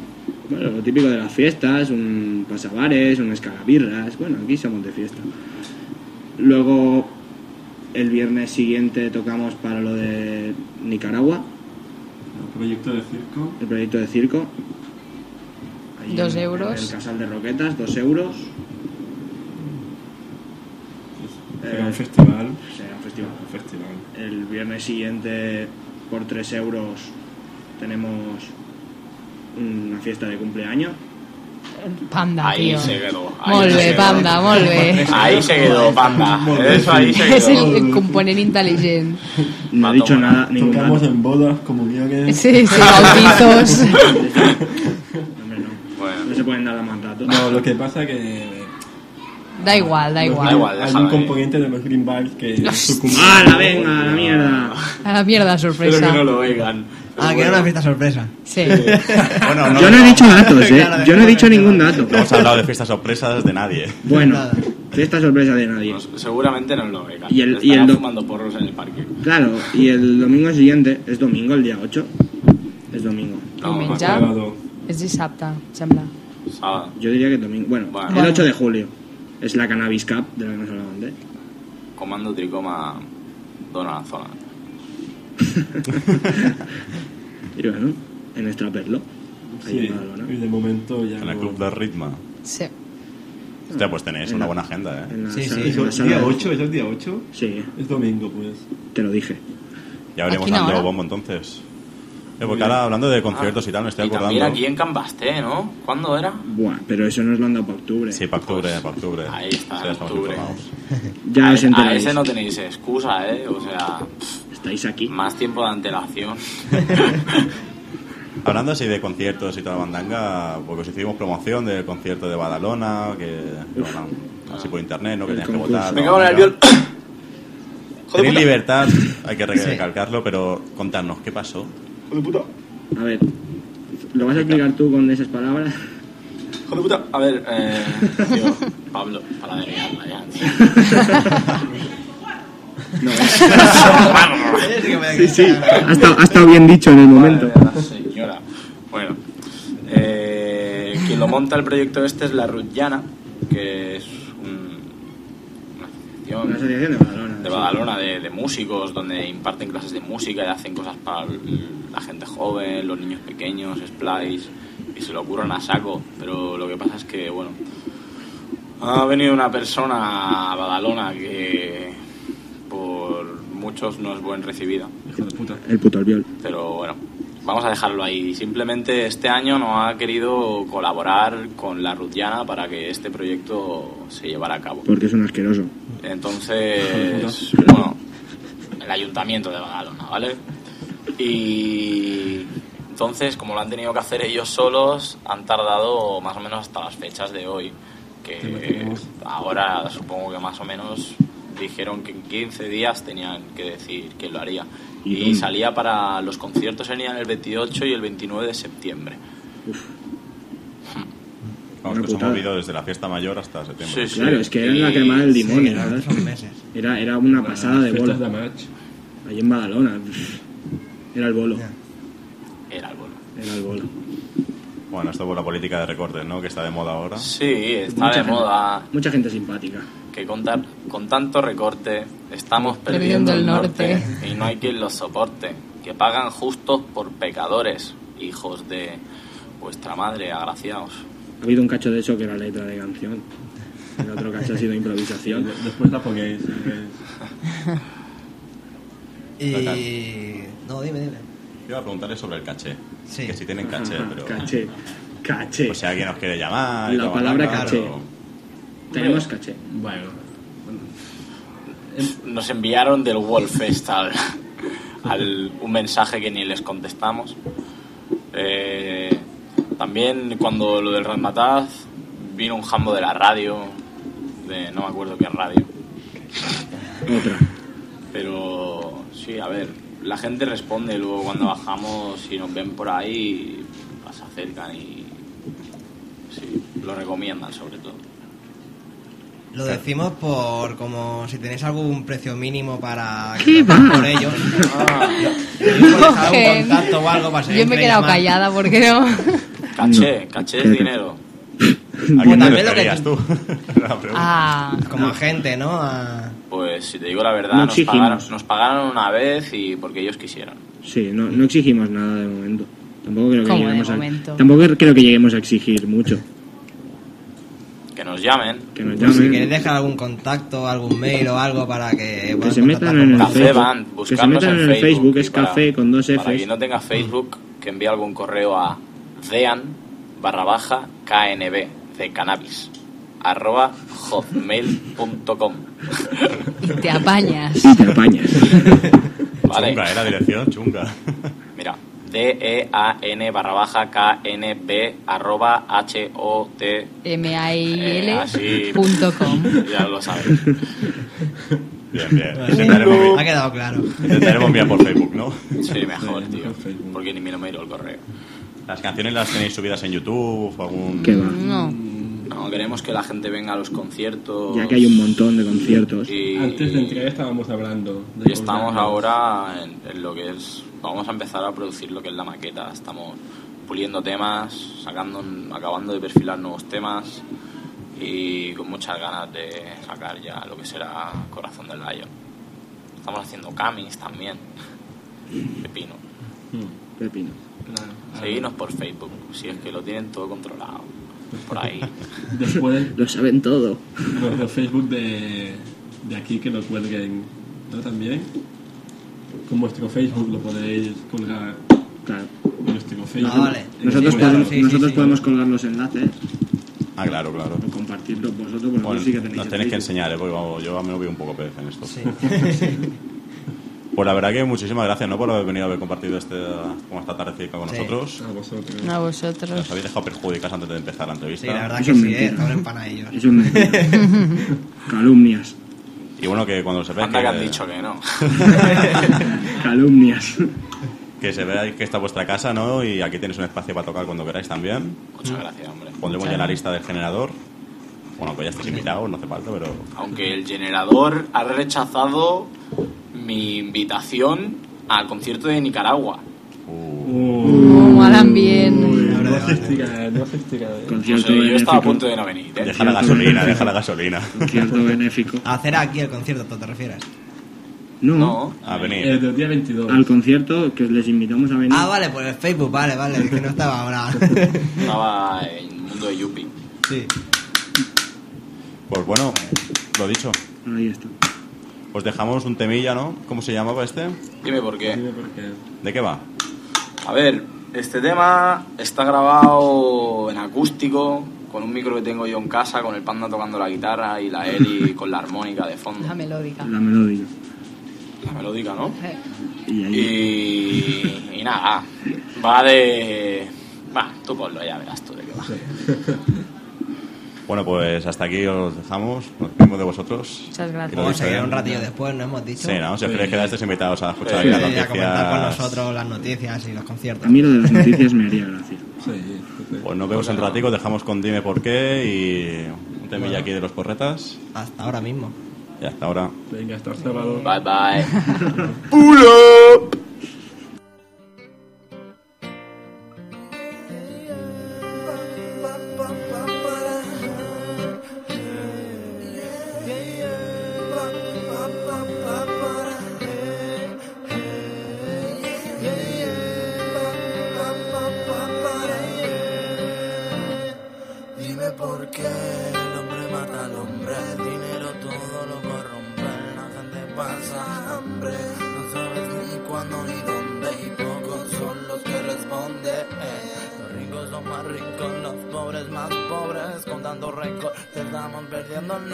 Bueno, lo típico de las fiestas, un pasabares, un escalabirras. Bueno, aquí somos de fiesta. Luego, el viernes siguiente tocamos para lo de Nicaragua, El proyecto de circo. el proyecto de circo. Ahí Dos en- euros. En el Casal de Roquetas, dos euros. Era Eh, un festival. será un festival. Un festival. El viernes siguiente, por 3 euros, tenemos una fiesta de cumpleaños. Panda, Ahí tío. se quedó. quedó. panda, molt bé. Ahí se quedó, panda. Eso ahí se Es quedó. el component intel·ligent. No he dicho nada, ningún Tocamos en bodas, comuniones. Sí, sí, bautizos. Hombre, no. Bueno. No se pueden dar más datos. No, lo que pasa que. Da igual, da igual. Da igual, hay un componente de los Green Bars que es su cum- ¡Hala, venga, a la mierda! A la mierda, Espero sorpresa. que no lo oigan. Ah, que era una fiesta sorpresa. Sí. Bueno, no, Yo no he dicho datos, ¿eh? Yo no he dicho ningún dato. no hemos hablado de fiestas sorpresas de nadie. Bueno, fiesta sorpresa de nadie. Pues seguramente no lo oigan. Y el- y el do- fumando porros en el parque. Claro, y el domingo siguiente, es domingo, el día 8. Es domingo. No. Sábado. És dissabte, em sembla. sábado. Yo diría que domingo. Bueno, Bueno. el 8 de julio. Es la Cannabis Cup de la que nos hablaba antes. Comando Tricoma dona la zona. Y bueno, en Extraperlo. Sí, y de momento ya. En el no- club de ritmo. Sí. Hostia, pues tenéis En una la- buena agenda, ¿eh? Sí, sala- sí, en ¿Eso la es sala día de- 8? ¿Eso es día 8? Sí, Es domingo, pues. te lo dije. Ya veremos ¿A qué dando hora? bombo entonces. Porque ahora hablando de conciertos y tal, me estoy y acordando. también aquí en Cambaste, ¿no? ¿Cuándo era? Buah, pero eso nos lo han dado para octubre. Sí, para octubre, para octubre. Ahí está, Sí, octubre. informados. Ya a, os a ese no tenéis excusa, ¿eh? O sea, Estáis aquí. más tiempo de antelación. Hablando así de conciertos y toda la bandanga, porque os hicimos promoción del concierto de Badalona, que bueno, así por internet, ¿no? Que tenías que votar. Me cago en el viol. Tenéis libertad, hay que recalcarlo, pero contadnos, ¿qué pasó? A ver, ¿lo vas a explicar tú con esas palabras? Hijo de puta. A ver, eh, tío, Pablo, para de liarla ya. tío. No, sí, sí. Ha estado, ha estado bien dicho en el momento. La señora. Bueno, eh, quien lo monta el proyecto este es la Rutllana, que es asociación Una asociación de Badalona. de sí. Badalona de, de músicos donde imparten clases de música y hacen cosas para la gente joven, los niños pequeños, splice y se lo ocurren a saco. Pero lo que pasa es que, bueno, ha venido una persona a Badalona que por muchos no es buen recibida. Hijo de puta. El puto albiol. Pero bueno, vamos a dejarlo ahí. Simplemente este año no ha querido colaborar con la Rutllana para que este proyecto se llevara a cabo. Porque es un asqueroso. Entonces, bueno, el ayuntamiento de Badalona, ¿vale? Y entonces, como lo han tenido que hacer ellos solos, han tardado más o menos hasta las fechas de hoy. Que ahora supongo que más o menos dijeron que en 15 días tenían que decir que lo haría. ¿Y salía para los conciertos serían el 28 y el 29 de septiembre. Vamos, que os hemos putada. movido desde la fiesta mayor hasta septiembre. Sí, sí. Claro, es que era Y- la quemada del Sí, limón, ¿sabes? esos meses. Era, era una pasada de Fiestas bolo. de match. Ahí en Badalona. Era el bolo. Era el bueno. Era el bolo. Bueno, esto por la política de recortes, ¿no? Que está de moda ahora. Sí, está Mucha de gente- moda. Mucha gente simpática. que con, tar- con tanto recorte estamos Perdiendo perdiendo, el el norte. norte. y no hay quien los soporte. Que pagan justos por pecadores, hijos de vuestra madre, agraciados. Ha habido un cacho de eso que era letra de canción. El otro cacho ha sido improvisación. De- Después la ponéis. ¿eh? Y... No, dime, dime. Yo iba a preguntarle sobre el caché. Sí. Que si tienen caché, pero... Caché. Caché. O sea, alguien nos quiere llamar. y La palabra caché. Tenemos caché. Bueno. Nos enviaron del Wallfest al, al- un mensaje que ni les contestamos. Eh, también cuando lo del Ramataz vino un jambo de la radio, de no me acuerdo qué radio. Otra. Pero sí, a ver, la gente responde luego cuando bajamos y nos ven por ahí, se acercan y sí, lo recomiendan sobre todo. Lo decimos por como si tenéis algún precio mínimo para que por ellos. Ah, algún contacto o algo para Yo me he quedado callada porque no. Caché, No, caché es dinero. ¿A quién te también lo tú? Ah, Como agente, ¿no? A- Pues si te digo la verdad, No nos, pagaron, nos pagaron una vez y porque ellos quisieron. Sí, no, no exigimos nada de momento. Tampoco creo que ¿Cómo de lleguemos a, tampoco creo que lleguemos a exigir mucho. Que nos llamen. Que nos Pues si llamen, queréis dejar algún contacto, algún mail o algo para que que puedan se metan en el. Café Facebook. Band, que se metan en en el Facebook, es para- café con dos Para Fs. quien no tenga Facebook, que envíe algún correo a dean barra baja knb de cannabis arroba hotmail.com y te apañas. Y te apañas. Vale, Chunga, era dirección chunga. mira D-E-A-N barra baja K-N-B arroba H-O-T eh, así. mail.com. ya lo sabes Bien, bien. Intentaremos, Ha quedado claro. intentaremos enviar por Facebook, ¿no? sí, mejor tío porque ni me lo miro el correo ¿Las canciones las tenéis subidas en YouTube o algún...? Que va. No. no, queremos que la gente venga a los conciertos Ya que hay un montón de conciertos. y, Antes de entrar estábamos hablando. de y estamos ahora en, en lo que es vamos a empezar a producir lo que es la maqueta estamos puliendo temas sacando acabando de perfilar nuevos temas y con muchas ganas de sacar ya lo que será Corazón del Lion estamos haciendo camis también pepino Mm, Pepino. claro. seguidnos por Facebook si es que lo tienen todo controlado por ahí Después Lo saben todo. los de Facebook de, de aquí que lo cuelguen, ¿no? También. Con vuestro Facebook lo podéis colgar. Claro. Vuestro Facebook. Ah, vale. Nosotros, Sí, podemos, claro, sí, sí, nosotros sí. podemos colgar los enlaces Ah, claro, claro. o compartirlos vosotros, vosotros Bueno, sí que tenéis nos tenéis que enseñar, ¿eh? porque vamos, yo a mí me veo un poco pez en esto. Sí. Pues la verdad que muchísimas gracias ¿no? por haber venido a haber compartido este, como esta tardecita con Sí. nosotros. A vosotros. A vosotros. Nos habéis dejado perjudicados antes de empezar la entrevista. Sí, la verdad Eso que es sí, mentira. eh. Eso es mentira. Calumnias. Y bueno, que cuando se vea anda que han dicho que no Calumnias. que se vea que está vuestra casa, ¿no? Y aquí tenéis un espacio para tocar cuando queráis también. muchas gracias hombre Pondremos ya la lista del generador. Bueno, que ya estéis invitados, no hace falta, pero... Aunque el generador ha rechazado mi invitación al concierto de Nicaragua. Uh, Oh, harán bien. no haces tirar. ¿eh? No sé, yo estaba a punto de no venir. ¿eh? Deja la gasolina, deja la gasolina. Concierto benéfico. A hacer aquí el concierto, ¿tú te refieres? No, No, A venir. El del día 22. al concierto que les invitamos a venir. Ah, vale, por el Facebook, vale, vale, es que no estaba ahora. estaba en el mundo de Yuppie. sí. Pues bueno, lo dicho. Ahí está. Pues dejamos un temilla, ¿no? ¿Cómo se llamaba este? Dime por qué. Dime por qué. ¿De qué va? A ver, este tema está grabado en acústico, con un micro que tengo yo en casa, con el panda tocando la guitarra y la Eli con la armónica de fondo. La melódica. La melódica. La melódica, ¿no? Eh, Y ahí. Y, y nada, va de... Va, tú ponlo, ya verás tú de qué va. Bueno, pues hasta aquí os dejamos. Nos despedimos de vosotros. Muchas gracias. Vamos a seguir un ratillo después, ¿no hemos dicho? Sí, ¿no? Si os queréis quedar, estáis invitados a escuchar Sí, aquí las Sí, a comentar con noticias. nosotros las noticias y los conciertos. A mí lo de las noticias me haría gracia. Sí, sí. Pues nos vemos en ratico, dejamos con Dime por qué y un temilla aquí de los porretas. Hasta ahora mismo. Y hasta ahora. Venga, hasta el sábado. Bye bye.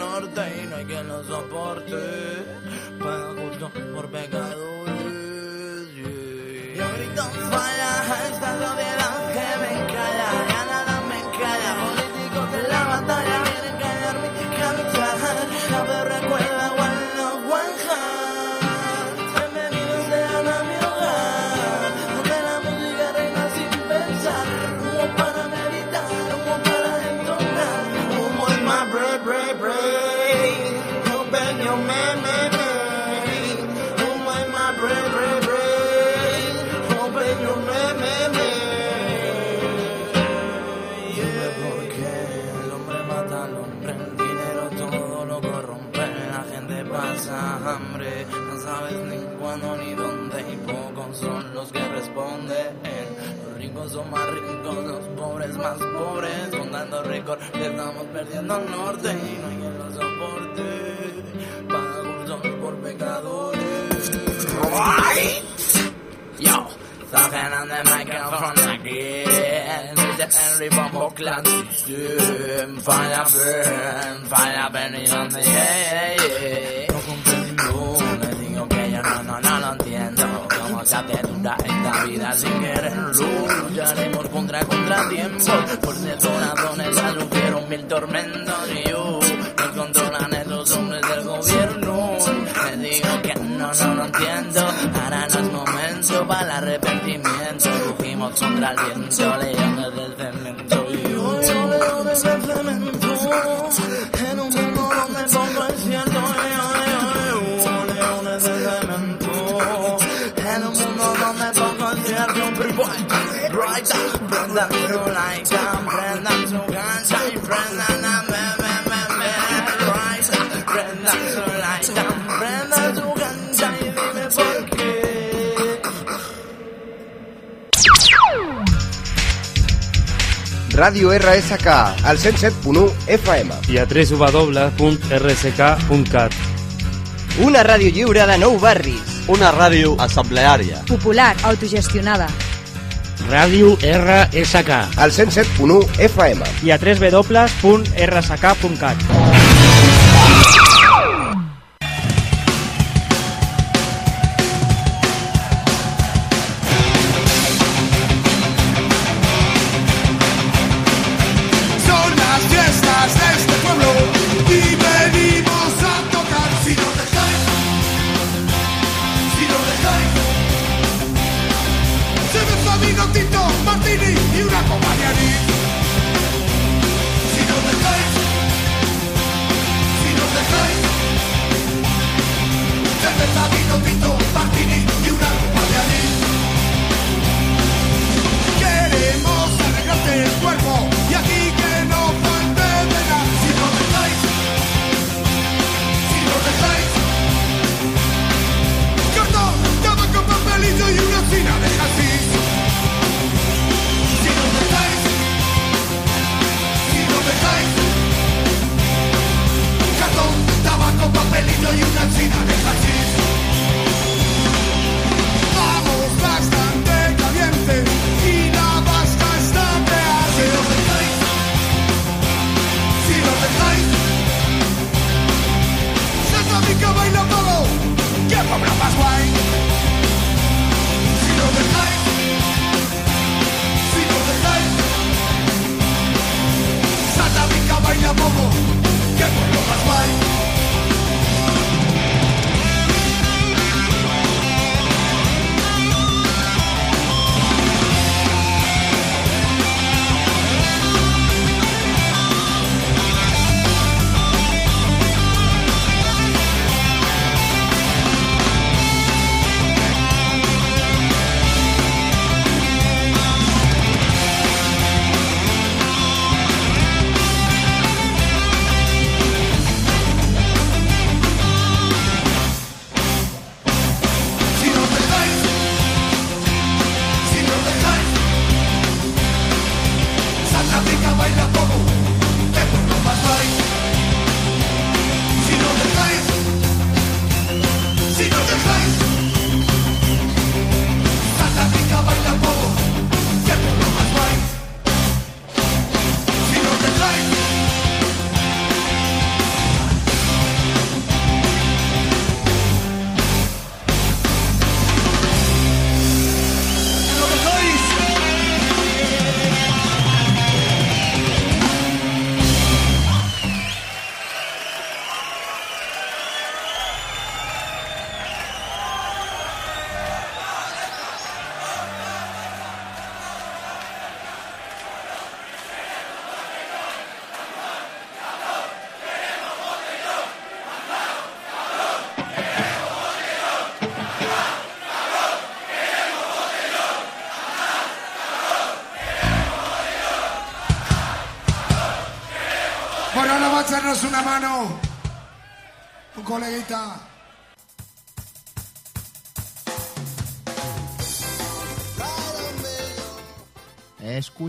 norte y no hay quien lo soporte. Paga justo por pecadores. yeah. Yo grito ricos son más ricos, los pobres más pobres. Contando récord, le estamos perdiendo el norte y no hay quien lo soporte. Paga por pecadores. Right. Yo, talking on the microphone again. The Henry Bombo Clan System. Fire burn, fire burning on the. friend that you like. Some friend that you can some friend that I'm me, me, me, me, right. Friend that you like. Some friend that you can say, dime por qué. Radio RSK, al 107.1 FM. I a www.rsk.cat. Una ràdio lliure de nou barris. Una ràdio assembleària. Popular, autogestionada. Ràdio RSK. Al 107.1 FM. I a www.rsk.cat.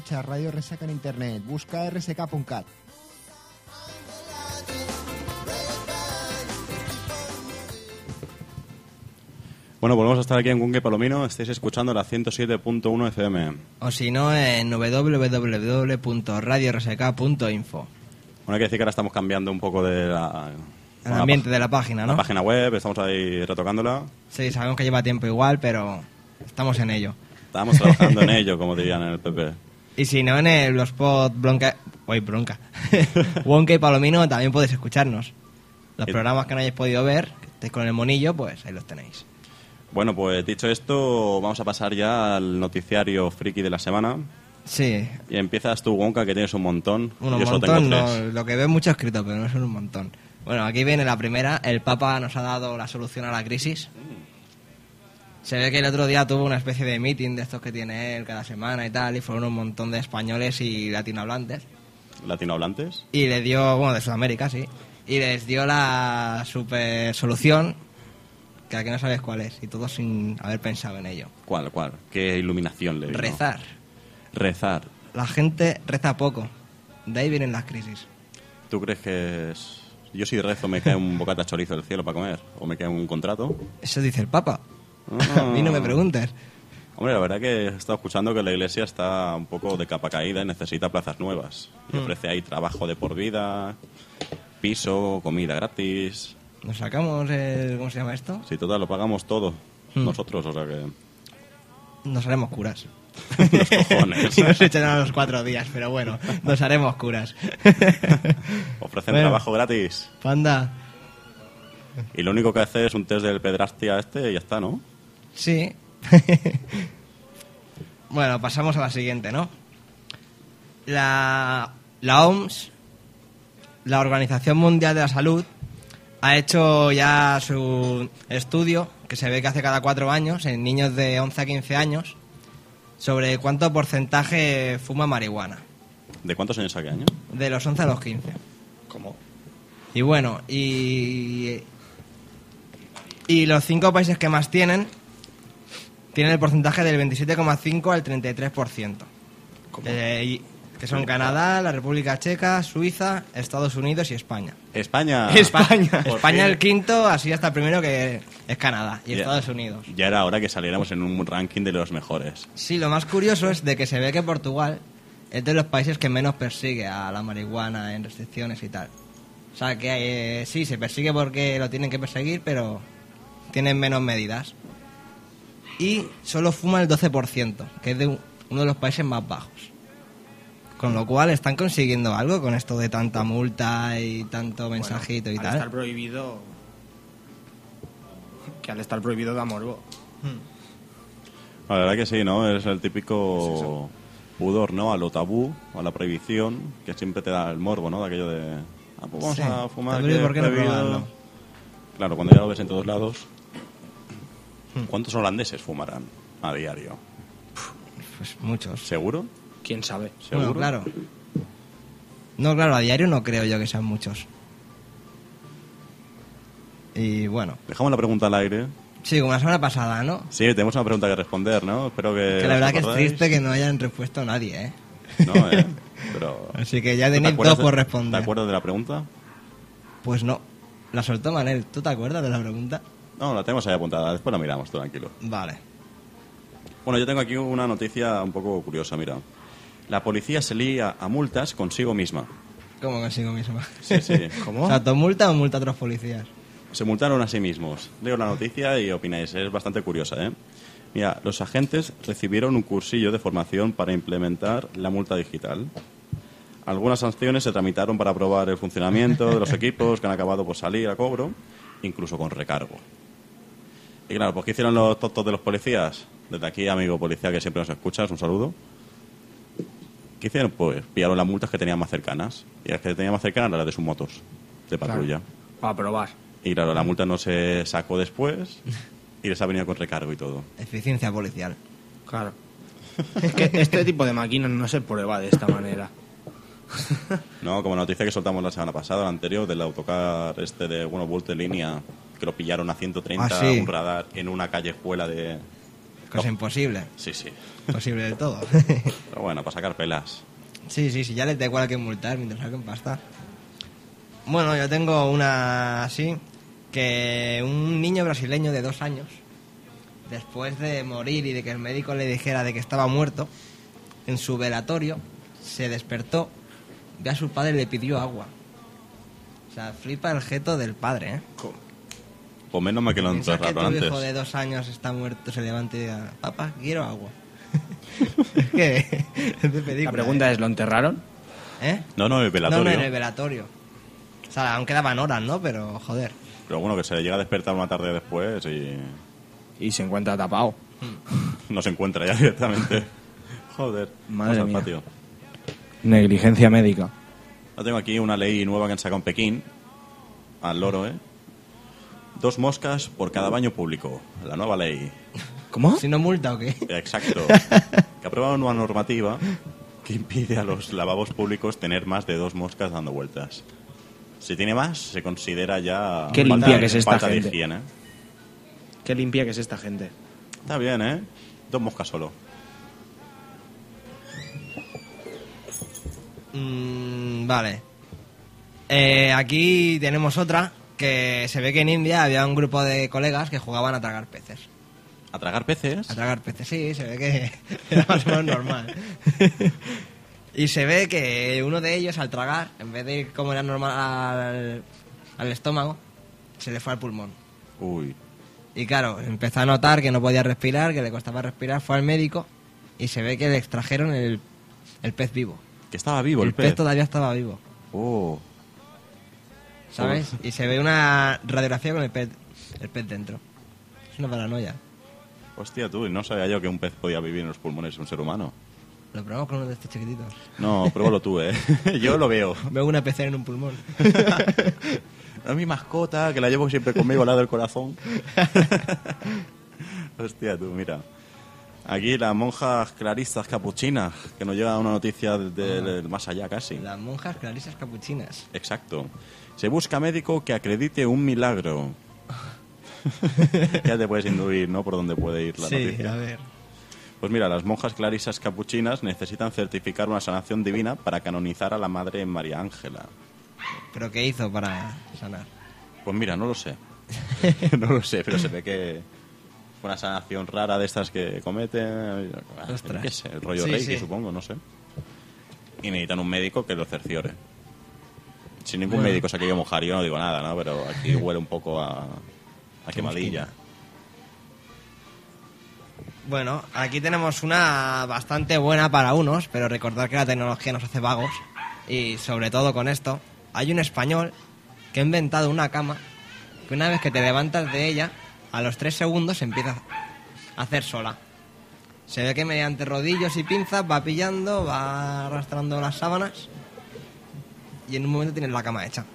escucha Radio Resaca en internet, busca rsk.cat. Bueno, volvemos a estar aquí en Gungue Palomino. Estáis escuchando la 107.1 FM. O si no, en www.radiorsk.info. Bueno, hay que decir que ahora estamos cambiando un poco de la... El ambiente de la página, ¿no? La página web, estamos ahí retocándola. Sí, sabemos que lleva tiempo igual, pero estamos en ello. Estamos trabajando en ello, como dirían en el PP. Y si no, en el Blogspot Bronca... Uy, bronca. Wonka y Palomino también podéis escucharnos. Los Eh. programas que no hayáis podido ver, que estéis con el monillo, pues ahí los tenéis. Bueno, pues dicho esto, vamos a pasar ya al noticiario friki de la semana. Sí, Y empiezas tú, Wonka, que tienes un montón. un montón, no, lo que veo mucho escrito, pero no son un montón. Bueno, aquí viene la primera. El Papa nos ha dado la solución a la crisis. Se ve que el otro día tuvo una especie de meeting de estos que tiene él cada semana y tal, y fueron un montón de españoles y latinohablantes. ¿Latinohablantes? Y le dio, bueno, de Sudamérica, sí. Y les dio la super solución, que aquí no sabes cuál es, y todos sin haber pensado en ello. ¿Cuál, cuál? ¿Qué iluminación le vino? Rezar. Rezar. La gente reza poco. De ahí vienen las crisis. ¿Tú crees que es... Yo si rezo me cae un bocata chorizo del cielo para comer? ¿O me cae un contrato? Eso dice el Papa. Ah. A mí no me preguntes. Hombre, la verdad que he estado escuchando que la iglesia está un poco de capa caída y necesita plazas nuevas. Y Mm. ofrece ahí trabajo de por vida, piso, comida gratis. Nos sacamos el... ¿Cómo se llama esto? Si total, lo pagamos todo. Mm. Nosotros, o sea que... Nos haremos curas. Los cojones. nos echan a los cuatro días, pero bueno, nos haremos curas. Ofrecen Bueno. trabajo gratis. Panda, Y lo único que hace es un test del pedrastia este y ya está, ¿no? sí. bueno, pasamos a la siguiente, ¿no? La, la OMS, la Organización Mundial de la Salud, ha hecho ya su estudio, que se ve que hace cada cuatro años, en niños de 11 a 15 años, sobre cuánto porcentaje fuma marihuana. ¿De cuántos años a qué año? De los 11 a los 15. ¿Cómo? Y bueno, y, y los cinco países que más tienen, tienen el porcentaje del 27,5 al 33%. Eh, y- que son Canadá, la República Checa, Suiza, Estados Unidos y España. España. España, España el quinto, así hasta el primero que es Canadá y Ya. Estados Unidos. Ya era hora que saliéramos en un ranking de los mejores. Sí, lo más curioso es de que se ve que Portugal es de los países que menos persigue a la marihuana en restricciones y tal. O sea, que eh, sí, se persigue porque lo tienen que perseguir, pero tienen menos medidas. Y solo fuma el 12%, que es de un- uno de los países más bajos. Con lo cual están consiguiendo algo con esto de tanta multa y tanto mensajito y al tal. estar prohibido. Que al estar prohibido da morbo. La verdad que sí, ¿no? Es el típico pudor, ¿no? A lo tabú, a la prohibición, que siempre te da el morbo, ¿no? De aquello de... Ah, pues vamos Sí, a fumar. tabú, ¿y que por qué no probarlo? Claro, cuando ya lo ves en todos lados. Hmm. ¿Cuántos holandeses fumarán a diario? Pues muchos. ¿Seguro? ¿Quién sabe? ¿Seguro? Bueno, claro. No, claro, a diario no creo yo que sean muchos. Y bueno, Dejamos la pregunta al aire. sí, como la semana pasada, ¿no? Sí, tenemos una pregunta que responder, ¿no? Espero que... Que la verdad que es triste que no hayan respuesto nadie, ¿eh? No, ¿eh? Pero... Así que ya ¿Tú te tenéis dos por de- responder. ¿Te acuerdas de la pregunta? Pues no. La soltó Manel. ¿Tú te acuerdas de la pregunta? No, la tenemos ahí apuntada. Después la miramos, tranquilo. Vale. Bueno, yo tengo aquí una noticia un poco curiosa, mira. La policía se lía a multas consigo misma. ¿Cómo consigo misma? Sí, sí. ¿Cómo? O sea, ¿to multa o multa a otros policías? Se multaron a sí mismos. Leo la noticia y opináis, es bastante curiosa, ¿eh? Mira, los agentes recibieron un cursillo de formación para implementar la multa digital. Algunas sanciones se tramitaron para probar el funcionamiento de los equipos que han acabado por salir a cobro, incluso con recargo. Y claro, pues ¿qué hicieron los tontos de los policías? Desde aquí, amigo policía que siempre nos escuchas, un saludo. ¿Qué hicieron? Pues pillaron las multas que tenían más cercanas. Y las que tenían más cercanas eran las de sus motos, de patrulla. Para probar. Y claro, la multa no se sacó después y les ha venido con recargo y todo. Eficiencia policial. Claro. Es que este tipo de máquinas no se prueba de esta manera. No, como noticia que soltamos la semana pasada, la anterior, del autocar este de, bueno, Vuelta en línea, que lo pillaron a 130, Ah, sí. un radar en una callejuela de, Cosa imposible. Sí, sí. Posible del todo. Pero bueno, para sacar pelas. Sí, sí, sí, ya les da igual que multar mientras saquen pasta. Bueno, yo tengo una así, que un niño brasileño de dos años, después de morir y de que el médico le dijera de que estaba muerto, en su velatorio se despertó, ve a su padre y le pidió agua. O sea, flipa el jeto del padre, ¿eh? Pues menos mal que lo enterraron tu antes. hijo de dos años está muerto, se levanta y diga, papá, quiero agua. es que es de película. La pregunta es, ¿lo enterraron? ¿Eh? No, no, el No, velatorio. no, en el velatorio. O sea, aún quedaban horas, ¿no? Pero, joder. Pero bueno, que se le llega a despertar una tarde después y Y se encuentra tapado. no se encuentra ya directamente. Joder. Madre vamos al mía. patio. Negligencia médica. Yo tengo aquí una ley nueva que han sacado en Pekín. Al loro, ¿eh? Dos moscas por cada baño público. La nueva ley. ¿Cómo? Si no multa o qué. Exacto. Que aprueba una normativa que impide a los lavabos públicos tener más de dos moscas dando vueltas. Si tiene más, se considera ya Qué falta, limpia que es esta falta de gente. higiene. Qué limpia que es esta gente. Está bien, ¿eh? Dos moscas solo. Mm, vale. Eh, aquí tenemos otra que se ve que en India había un grupo de colegas que jugaban a tragar peces. ¿A tragar peces? A tragar peces, sí, se ve que era más o menos normal. y se ve que uno de ellos al tragar, en vez de ir como era normal al, al estómago, se le fue al pulmón. Uy. Y claro, empezó a notar que no podía respirar, que le costaba respirar, fue al médico y se ve que le extrajeron el, el pez vivo. Que estaba vivo el, el pez todavía estaba vivo. Oh. ¿Sabes? Y se ve una radiografía con el pez, el pez dentro. Es una paranoia. Hostia, tú, no sabía yo que un pez podía vivir en los pulmones de un ser humano. Lo probamos con uno de estos chiquititos. No, pruébalo tú, ¿eh? yo lo veo. Veo una pecera en un pulmón. Es mi mascota, que la llevo siempre conmigo al lado del corazón. Hostia, tú, mira. Aquí las monjas claristas capuchinas, que nos llega una noticia del del más allá casi. Las monjas clarisas capuchinas. Exacto. Se busca médico que acredite un milagro. ya te puedes induir, ¿no? Por dónde puede ir la sí, noticia. a ver. Pues mira, las monjas clarisas capuchinas necesitan certificar una sanación divina para canonizar a la Madre María Ángela. ¿Pero qué hizo para sanar? Pues mira, no lo sé. no lo sé, pero se ve que una sanación rara de estas que cometen. Ostras. ¿Qué sé? El rollo Sí, Reiki, sí. supongo, no sé. Y necesitan un médico que lo cerciore. Si ningún Bueno. médico se ha querido mojar, yo no digo nada, ¿no? Pero aquí huele un poco a, a quemadilla. Bueno, aquí tenemos una bastante buena para unos, pero recordad que la tecnología nos hace vagos. Y sobre todo con esto, hay un español que ha inventado una cama que una vez que te levantas de ella, a los tres segundos se empieza a hacer sola. Se ve que mediante rodillos y pinzas va pillando, va arrastrando las sábanas y en un momento tienes la cama hecha.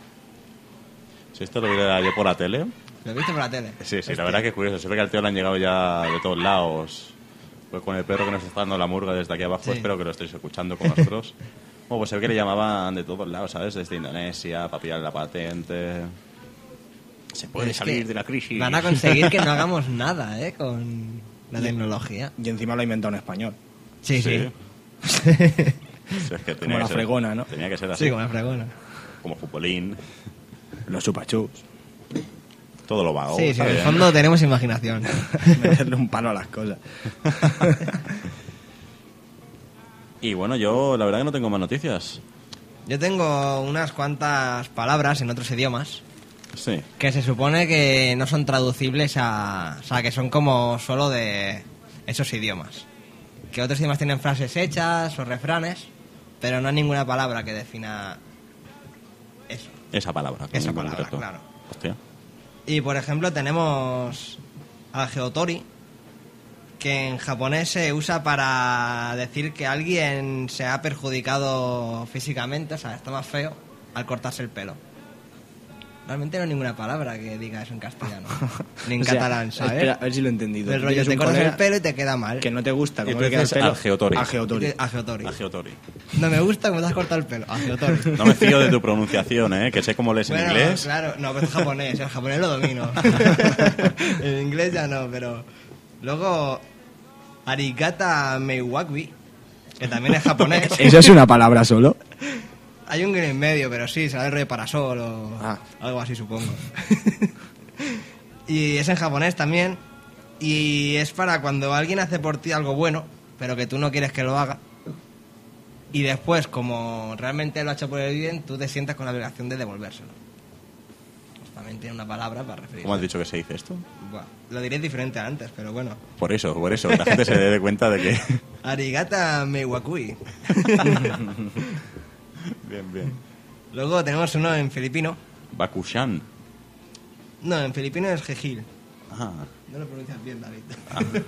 Si esto lo viera yo por la tele. ¿Lo viste por la tele? Sí, sí, la verdad que es curioso. Se ve que al tío le han llegado ya de todos lados. Pues con el perro que nos está dando la murga desde aquí abajo, Sí. espero que lo estéis escuchando con nosotros. Bueno, pues se ve que le llamaban de todos lados, ¿sabes? Desde Indonesia, para pillar la patente. Se puede Pero es salir de la crisis. Van a conseguir que no hagamos nada, ¿eh? Con la tecnología. Y encima lo ha inventado en español. Sí, sí. Sí, es que tenía Como que la ser- fregona, ¿no? Tenía que ser así. Sí, como la fregona. Como futbolín. Los chupachus. Todo lo vago. Sí, sí, en el fondo tenemos imaginación. Meterle un palo a las cosas. Y bueno, yo la verdad que no tengo más noticias. Yo tengo unas cuantas palabras en otros idiomas Sí. que se supone que no son traducibles a... O sea, que son como solo de esos idiomas. Que otros idiomas tienen frases hechas o refranes, pero no hay ninguna palabra que defina eso. Esa palabra. Esa palabra, concreto. claro. Hostia. Y por ejemplo tenemos al geotori, que en japonés se usa para decir que alguien se ha perjudicado físicamente, o sea, está más feo al cortarse el pelo. Realmente no hay ninguna palabra que diga eso en castellano, ni en O sea, catalán, ¿sabes? espera, a ver si lo he entendido. El rollo, te cortas el pelo y te queda mal. Que no te gusta tú le queda el pelo. al geotori. A geotori. A geotori. A Geotori. No me gusta cómo te has cortado el pelo. A geotori. No me fío de tu pronunciación, ¿eh? Que sé cómo lees en Bueno, inglés. claro, no, pero es japonés, el japonés lo domino. en inglés ya no, pero luego Arigata Meiwakui, que también es japonés. ¿Eso es una palabra solo? Hay un guion en medio, pero sí, será el rey parasol o Ah. algo así, supongo. y es en japonés también. Y es para cuando alguien hace por ti algo bueno, pero que tú no quieres que lo haga. Y después, como realmente lo ha hecho por el bien, tú te sientas con la obligación de devolvérselo. Pues también tiene una palabra para referirse. ¿Cómo has dicho que se dice esto? Lo diré diferente a antes, pero bueno. Por eso, por eso, la gente se dé cuenta de que... Arigata Meiwakui. bien, bien. Luego tenemos uno en filipino. Bakushan. No, en filipino es Jejil. Ah, No lo pronuncias bien, David.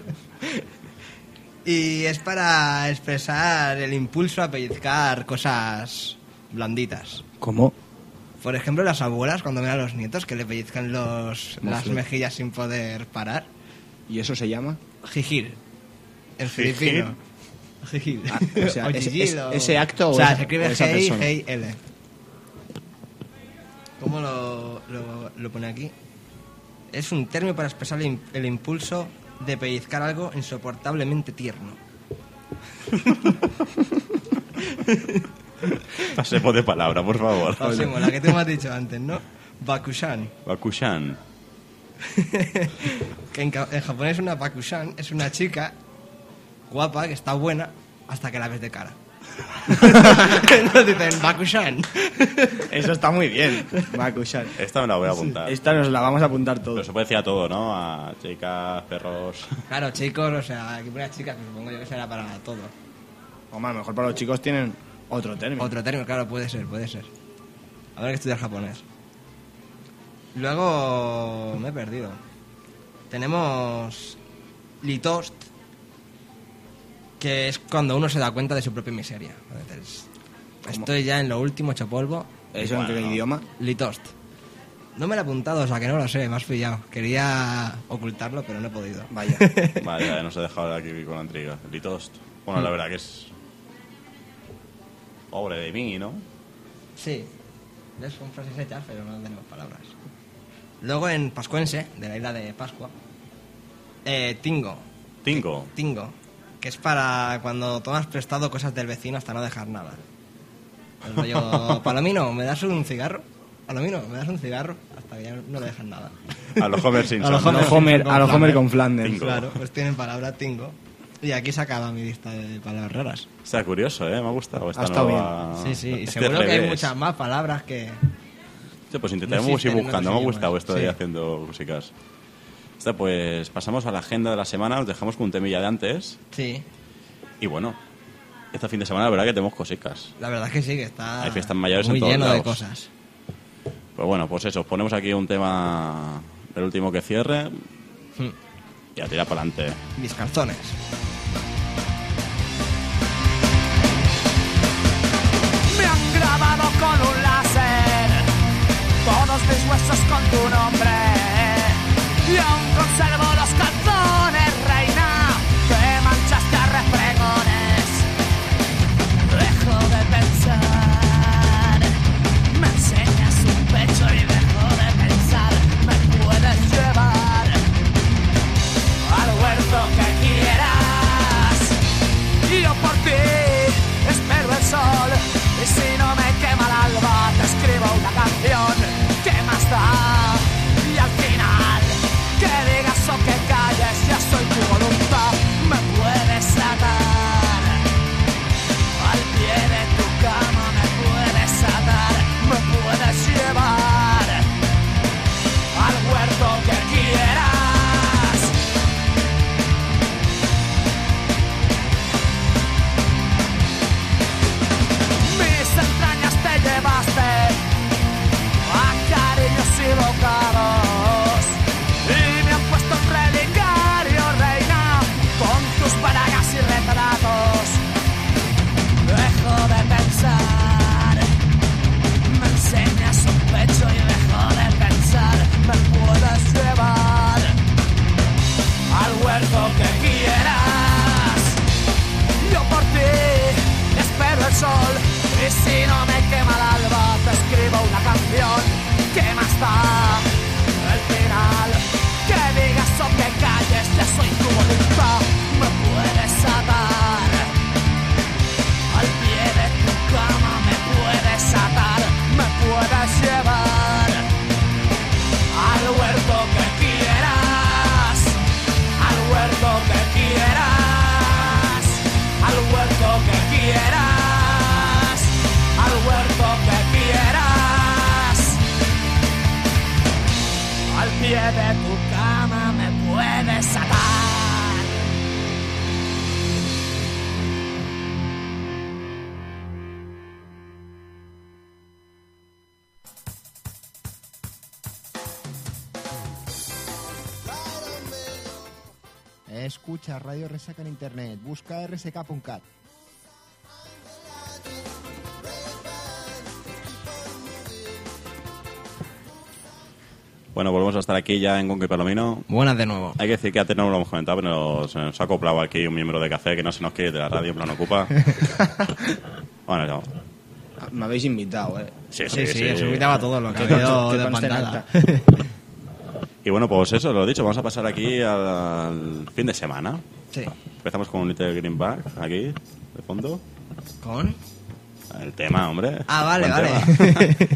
y es para expresar el impulso a pellizcar cosas blanditas. ¿Cómo? Por ejemplo, las abuelas cuando ven a los nietos que le pellizcan los, las mejillas sin poder parar. ¿Y eso se llama? Jijil. En ¿Jijil? filipino. Ah, o sea, ese- jijil ese- ese acto o O sea, esa- se escribe esa G persona. G L. ¿Cómo lo, lo, lo pone aquí? Es un término para expresar el, im- el impulso de pellizcar algo insoportablemente tierno. pasemos de palabra, por favor. Pasemos, la que tú me has dicho antes, ¿no? Bakushan. Bakushan. que en, en japonés una Bakushan es una chica guapa que está buena hasta que la ves de cara. Nos dicen Bakushan. Eso está muy bien. Bakushan. Esta me la voy a apuntar. Esta nos la vamos a apuntar todo. Pero se puede decir a todo, ¿no? A chicas, perros... Claro, chicos, o sea, aquí poner chicas, pues supongo yo que será para todo. Hombre, a lo mejor para los chicos tienen otro término. Otro término, claro, puede ser, puede ser. Habrá que estudiar japonés. Luego me he perdido. Tenemos Litost, que es cuando uno se da cuenta de su propia miseria. Entonces, estoy ya en lo último, hecho polvo. ¿Eso en qué idioma? Litost. No me lo he apuntado, o sea que no lo sé, me has pillado. Quería ocultarlo, pero no he podido. Vaya. Vaya, nos ha dejado aquí con la intriga. Litost. Bueno, la verdad que es... Pobre de mí, ¿no? Sí, son frases hechas, pero no tenemos palabras. Luego en Pascuense, de la isla de Pascua, eh, Tingo. Tingo. Tingo, que es para cuando tomas prestado cosas del vecino hasta no dejar nada. El rollo, Palomino, ¿me das un cigarro? Palomino, ¿me das un cigarro? Hasta que ya no le dejan nada. A los Homer Simpson. A los ¿no? Homer, Homer- Simpson a los Homer con Flanders. Flanders. Claro, pues tienen palabra Tingo. Y aquí se acaba mi lista de palabras raras. Está curioso, ¿eh? Me ha gustado esta Ha estado nueva... Sí, sí, y este seguro que hay revés. muchas más palabras que... Sí, pues intentaremos No ir buscando. Me ha gustado esto de Sí. ir haciendo músicas. Está, pues pasamos a la agenda de la semana. Nos dejamos con un temilla de antes. Sí, Y bueno, este fin de semana la verdad que tenemos cositas. la verdad es que sí, que está Hay fiestas mayores en muy todos lleno de cosas. Pues bueno, pues eso. os Ponemos aquí un tema del último que cierre. Hmm. Y a tirar para adelante. Mis calzones. Me han grabado con un láser todos mis huesos con tu nombre. Y aún conservo los tu cama me puedes atar. Escucha Radio Resaca en internet, busca rsk.cat Bueno, volvemos a estar aquí ya en Conque Palomino. Buenas de nuevo. Hay que decir que antes no lo hemos comentado, pero se nos ha acoplado aquí un miembro de café que no se nos quiere de la radio, en plan ocupa. bueno, ya. Me habéis invitado, ¿eh? Sí, Sí, sí, os invitaba a todos los que ha Que habido conste- que de pantalla. Y bueno, pues eso, lo he dicho, vamos a pasar aquí al, al fin de semana. Sí. Empezamos con un Little Greenback, aquí, de fondo. ¿Con? El tema, hombre. Ah, vale, Buen vale.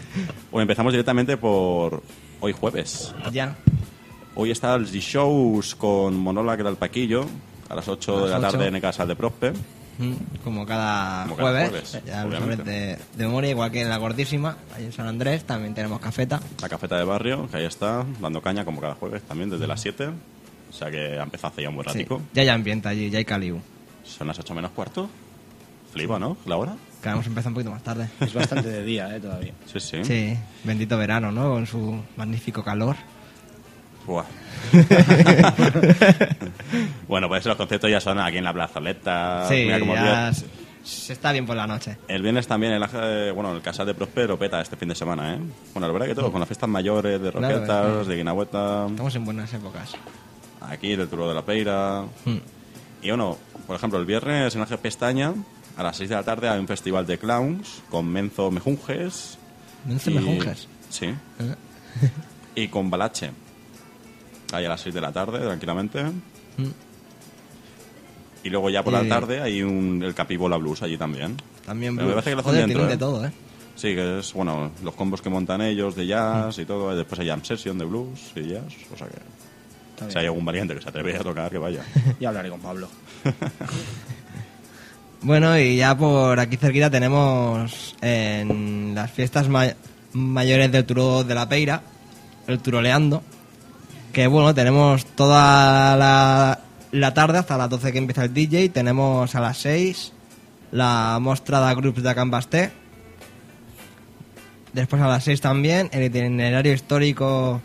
bueno, empezamos directamente por hoy jueves. Ya. Hoy está el shows con Monola del Paquillo a las 8 de la tarde en el Casal de Prospe. Mm, Como cada Como cada jueves, jueves, ya de, de memoria, igual que en la Gordísima, ahí en San Andrés también tenemos cafeta. La cafeta de barrio, que ahí está, dando caña como cada jueves también, desde las 7. O sea que ha empezado hace ya un buen Sí, ratico. ya hay ambiente allí, ya hay caliu. Son las 8 menos cuarto. Flipa, ¿no? La hora. Que hemos empezado un poquito más tarde. Es bastante de día, ¿eh? Todavía. Sí, sí. Sí, bendito verano, ¿no? Con su magnífico calor. Buah. bueno, pues los conciertos ya son aquí en la plazoleta. sí, Mira cómo ya el, se, está bien por la noche. el viernes también el, eh, bueno, el Casal de Prospero peta este fin de semana, ¿eh? Bueno, la verdad que todo, con las fiestas mayores de Claro, Roquetas, es que- de Guinahueta, Estamos en buenas épocas. aquí el Turo de la Peira. Mm. Y bueno, por ejemplo, el viernes en Ángel Pestaña, a las 6 de la tarde hay un festival de clowns con Menzo Mejunjes. ¿Menzo y- Mejunjes? Sí. Eh. y con Balache. Ahí a las 6 de la tarde, tranquilamente. Mm. Y luego ya por Y- la tarde hay un, el Capibola Blues allí también. También Pero me blues. parece que lo hacen Joder, dentro, ¿eh? de todo, ¿eh? Sí, que es, bueno, los combos que montan ellos de jazz Mm. y todo. y después hay jam session de blues y jazz. O sea que... Está Si hay algún valiente que se atreve a tocar, que vaya. Ya hablaré con Pablo. Bueno, y ya por aquí cerquita tenemos en las fiestas ma- mayores del Turo de la Peira, el Turoleando, que bueno, tenemos toda la, tarde hasta las 12 que empieza el DJ, tenemos a las 6 la mostra de grupos de Cambasté, después a las 6 también el itinerario histórico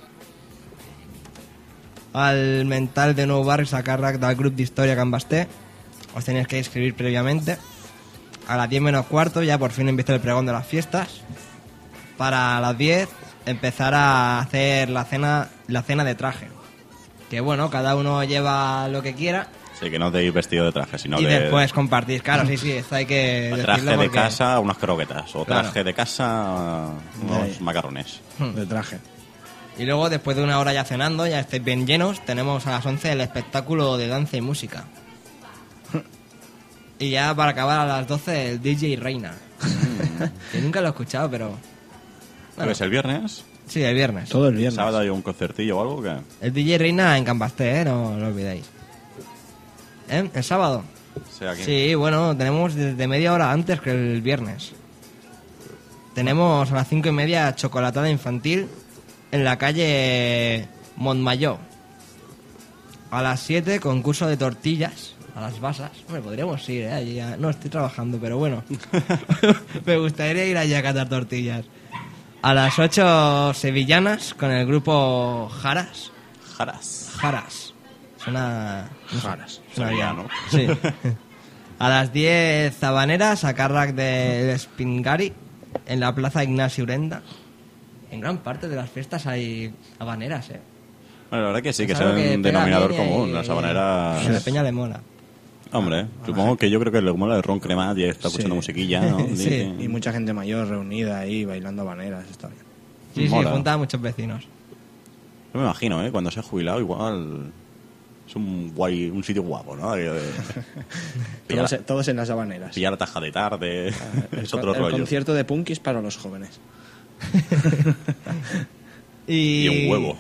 al mental de Nou Barris a càrrec del grup d'història Can Basté. Os tenéis que inscribir previamente. A las 10 menos cuarto ya por fin empieza el pregón de las fiestas. Para las 10 empezar a hacer la cena, la cena de traje. Que bueno, cada uno lleva lo que quiera Sí, que no de ir vestido de traje, sino y de... después compartís. Claro, sí, sí, esto hay que traje de casa, unas croquetas. O Claro. traje de casa, unos macarrones. Hmm. De traje. Y luego, después de una hora ya cenando, ya estáis bien llenos, tenemos a las 11 el espectáculo de danza y música. Y ya para acabar a las 12 el DJ Reina. que nunca lo he escuchado, pero... Es el viernes. Sí, el viernes. Todo el viernes. ¿Sábado hay un concertillo o algo? que El DJ Reina en Cambasté, ¿eh? No lo olvidéis. ¿Eh? ¿El sábado? sea aquí. Sí, bueno, tenemos desde media hora antes que el viernes. Tenemos a las cinco y media chocolatada infantil en la calle Montmayó. A las 7 concurso de tortillas a las basas. Hombre, podríamos ir, ¿eh? Allí No estoy trabajando, pero bueno. Me gustaría ir allí a catar tortillas. A las 8 sevillanas con el grupo Jaras. Jaras. Jaras. Suena... no sé, Jaras. suena Sevillano. bien. Sí. A las 10 habaneras a càrrec del Spingari en la plaza Ignacio Urenda. En gran parte de las fiestas hay habaneras, ¿eh? Bueno, la verdad que sí, que Es es algo un pega denominador bien y- común. Las habaneras... que a la peña le mola. Hombre, supongo que yo creo que le mola el ron cremat y está escuchando Sí. musiquilla, ¿no? Sí. Y mucha gente mayor reunida ahí bailando habaneras. Está bien. Sí, sí, Mola. junta a muchos vecinos. Yo me imagino, ¿eh? Cuando se ha jubilado igual... Es un guay, un sitio guapo, ¿no? De- de- pillar, Todos, todos en las habaneras. pillar la taja de tarde, es otro el rollo. concierto de punkis para los jóvenes. Y, Y un huevo.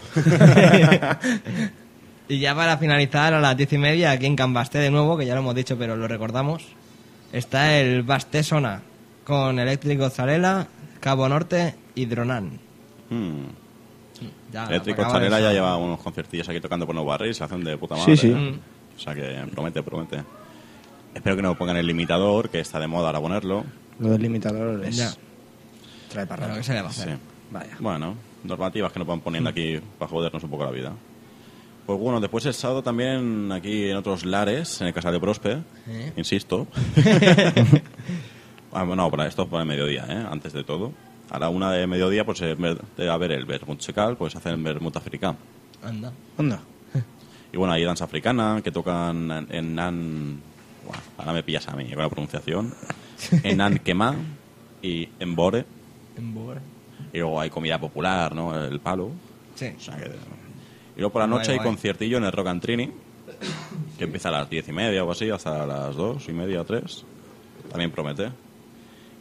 Y ya para finalizar, a las diez y media, aquí en Cambasté de nuevo, que ya lo hemos dicho, pero lo recordamos, está el Basté Sona, con Eléctrico Zarela, Cabo Norte y Dronan. Hmm. Ya, Eléctrico el ya lleva unos conciertillos aquí tocando por Nuevo Barrio y se hacen de puta madre. Sí, sí. Mm. O sea que promete, promete. Espero que no pongan el limitador, que está de moda ahora ponerlo. Lo del limitador es... Ya. Trae para Pero, ¿qué se le va a hacer? Sí. Vaya. Bueno, normativas que nos van poniendo aquí para jodernos un poco la vida. Pues bueno, después el sábado también aquí en otros lares, en el Casal de Prospe, ¿Eh? insisto. ah, bueno, para esto para el mediodía, ¿eh? antes de todo. A la una de mediodía, pues eh, debe haber el vermut secal, pues hacen el vermut africano. Anda. Anda. Y bueno, hay danza africana que tocan en, Nan. Buah, ahora me pillas a mí con la pronunciación. En Nan Kemá y en Bore. En Bore. Y luego hay comida popular, ¿no? El palo. Sí. O sea que- Y luego por la Guay, noche hay guay. conciertillo en el Rock and Trini, que empieza a las diez y media o así, hasta las dos y media o tres. También promete.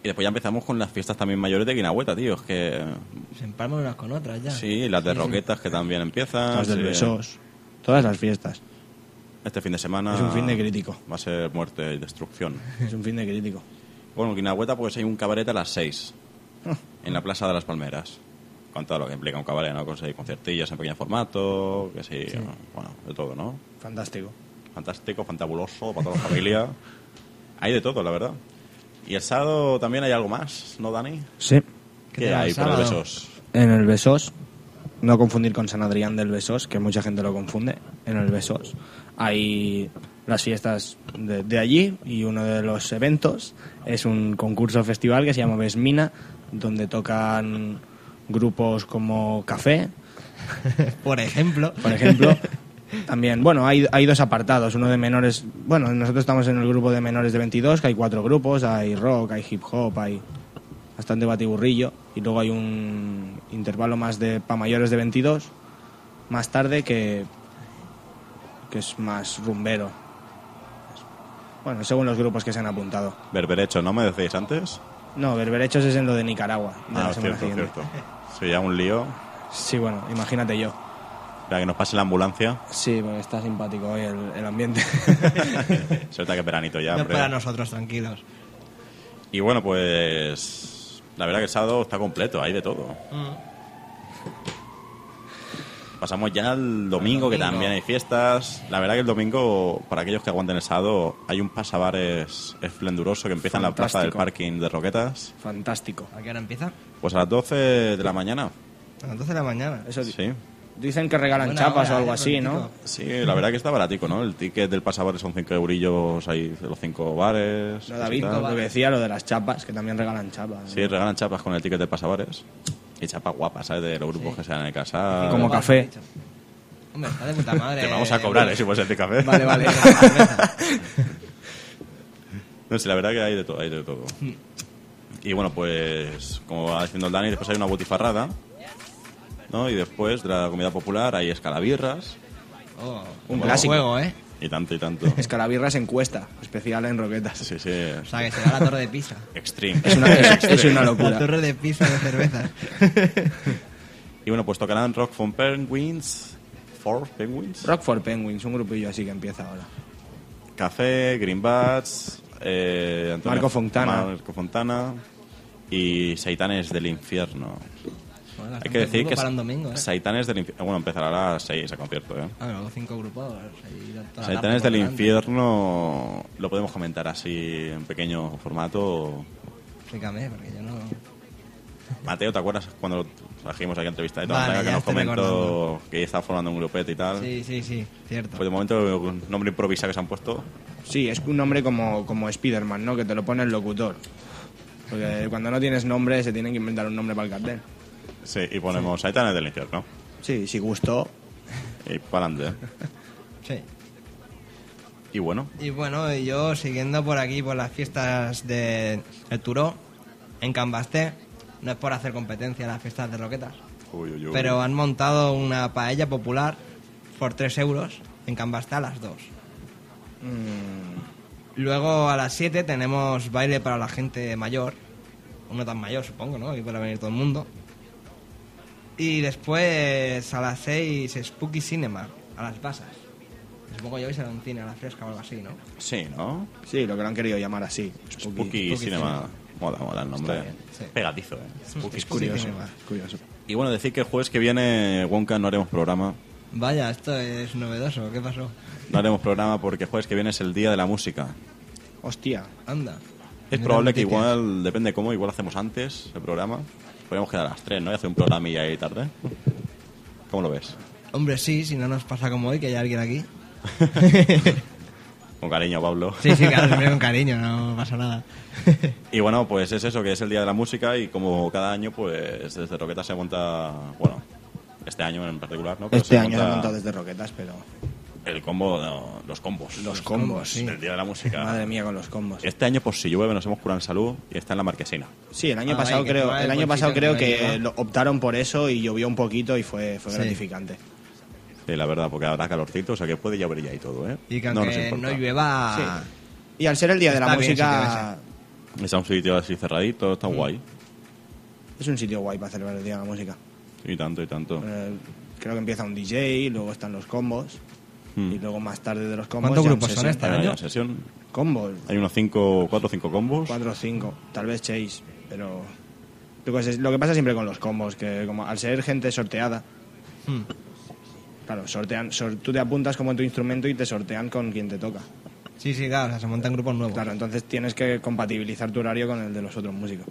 Y después ya empezamos con las fiestas también mayores de Guinahueta, tío. Es que. Se empalman unas con otras ya. Sí, las de Sí. Roquetas que también empiezan. Las del sí. Besos. Todas las fiestas. Este fin de semana. Es un fin de crítico. Va a ser muerte y destrucción. Es un fin de crítico. Bueno, en Guinahueta pues hay un cabaret a las 6 Ah. en la Plaza de las Palmeras. Con todo lo que implica un cabaret, ¿no? Con seis conciertillas en pequeño formato, que sí, Sí. bueno, de todo, ¿no? Fantástico. Fantástico, fantabuloso, para toda la familia. Hay de todo, la verdad. Y el sábado también hay algo más, ¿no, Dani? Sí. ¿Qué hay por el Besos? En el Besos, no confundir con San Adrián del Besos, que mucha gente lo confunde. En el Besos hay las fiestas de, de allí y uno de los eventos es un concurso festival que se llama Besmina, donde tocan grupos como Café, Por ejemplo. por ejemplo. También, bueno, hay, hay dos apartados, uno de menores, bueno, nosotros estamos en el grupo de menores de 22, que hay cuatro grupos, hay rock, hay hip hop, hay bastante batiburrillo, y luego hay un intervalo más de para mayores de 22, más tarde que, que es más rumbero. Bueno, según los grupos que se han apuntado. Berberecho, ¿no me decíais antes? No, Berberechos es en lo de Nicaragua, de la Ah, semana cierto, siguiente. cierto. Ya un lío. Sí, bueno, imagínate yo. Para que nos pase la ambulancia. Sí, porque está simpático hoy el, el ambiente. Se nota que es veranito ya, No hombre. para nosotros, tranquilos. Y bueno, pues. La verdad que el sábado está completo, hay de todo. Pasamos ya al domingo, que también hay fiestas. La verdad que el domingo, para aquellos que aguanten el sábado, hay un pasabares esplendoroso que empieza en la plaza del parking de Roquetas. Fantástico. ¿A qué hora empieza? Pues a las 12 de la mañana. A las 12 de la mañana. Eso Sí. Dicen que regalan Buena chapas hora, o algo eh, así, ¿no? Sí, la verdad que está baratico, ¿no? El ticket del pasabares son 5 eurillos ahí de los 5 bares. No, David, lo que decía, lo de las chapas, que también regalan chapas. Sí, regalan chapas con el ticket del pasabares. Y chapas guapas, ¿sabes? De los grupos que se dan en casa. Como café. Hombre, está de puta madre. Te vamos a cobrar, ¿eh? Si puedes de café. Vale, vale. No sé, la verdad que hay de todo, hay de todo. Y bueno, pues, como va diciendo el Dani, después hay una butifarrada, ¿no? Y después de la comida popular hay escalabirras. Oh, Un buen clásico. juego, ¿eh? Y tanto y tanto. Escalabirras encuesta, especial en Roquetas. Sí, sí. O sea, que será la torre de Pisa. Extreme. Es una, es, es una La locura. torre de Pisa de cerveza. Y bueno, pues tocarán Rock for Penguins. For Penguins. Rock for Penguins, un grupillo así que empieza ahora. Café, Green Bats, eh, Antonio- Marco Fontana. Marco Fontana y Saitanes del Infierno. Bueno, Hay que decir que para un domingo, ¿eh? Saitanes del Infierno. Bueno, empezará a las 6 el concierto, ¿eh? Ah, luego cinco grupos. Saitanes del. Infierno lo podemos comentar así en pequeño formato. Explícame, porque yo no... Mateo, ¿te acuerdas cuando trajimos aquí a entrevista de Vale, que ya nos comentó recordando. que estaba formando un grupete y tal? Sí, sí, sí, cierto. Pues de momento un nombre improvisado que se han puesto. Sí, es un nombre como, como Spiderman, ¿no? Que te lo pone el locutor. Porque cuando no tienes nombre se tienen que inventar un nombre para el cartel. Sí, y ponemos Saitanes del Infierno. Sí, si gustó. Y para adelante. Sí. Y bueno, Y bueno, y yo siguiendo por aquí por las fiestas de El Turó, en Cambasté, no es por hacer competencia a las fiestas de Roquetas, uy, uy, uy. pero han montado una paella popular por 3 euros en Cambasté a las 2. Mm, Luego a las 7 tenemos baile para la gente mayor, uno tan mayor supongo, ¿no? Y para venir todo el mundo. Y después a las 6 Spooky Cinema, a las pasas. Supongo yo que será un cine a la fresca o algo así, ¿no? Sí, ¿no? sí, lo que lo han querido llamar así. Spooky, Spooky Cinema. Cinema. Mola, mola el nombre. Bien, sí. Pegadizo, ¿eh? Spooky. Es curioso. Cinema. es curioso. Y bueno, decir que el jueves que viene, Wonka, no haremos programa. Vaya, esto es novedoso, ¿qué pasó? No haremos programa porque el jueves que viene es el Día de la Música. Hostia. Anda. Es probable que igual, depende cómo, igual hacemos antes el programa. Podríamos quedar a las 3, ¿no? Y hacer un programa y ahí tarde. ¿Cómo lo ves? Hombre, sí, si no nos pasa como hoy, que hay alguien aquí. Con cariño, Pablo. Sí, sí, claro, siempre con cariño, no pasa nada. Y bueno, pues es eso, que es el Día de la Música y como cada año, pues desde Roqueta se monta, bueno, este año en particular, ¿no? Pero Este se año lo he monta montado desde Roquetas, pero... El combo, no, los combos. Los combos, sí. Del Día de la Música. Madre mía, con los combos. Este año, por si llueve, nos hemos curado en salud y está en la marquesina. Sí, el año Ah, pasado creo, el el año pasado creo que lo optaron por eso y llovió un poquito y fue, fue Sí. gratificante. Sí, la verdad, porque habrá calorcito, o sea que puede llover ya y todo, ¿eh? Y que no nos no, llueva... Y al ser el día de la Está bien, música, Está un sitio así cerradito, está guay. es un sitio guay para celebrar el día de la música. Y tanto, y tanto. Eh, creo que empieza un DJ, luego están los combos Hmm. y luego más tarde de los combos. ¿Cuántos grupos son este Hay año? sesión. Combos, Hay unos cinco, cuatro o cinco combos. cuatro o cinco, tal vez seis, pero lo que pasa siempre con los combos, que como al ser gente sorteada, Hmm. claro, sortean, sor- tú te apuntas como en tu instrumento y te sortean con quien te toca. Sí, sí, claro, o sea, se montan grupos nuevos. Claro, entonces tienes que compatibilizar tu horario con el de los otros músicos.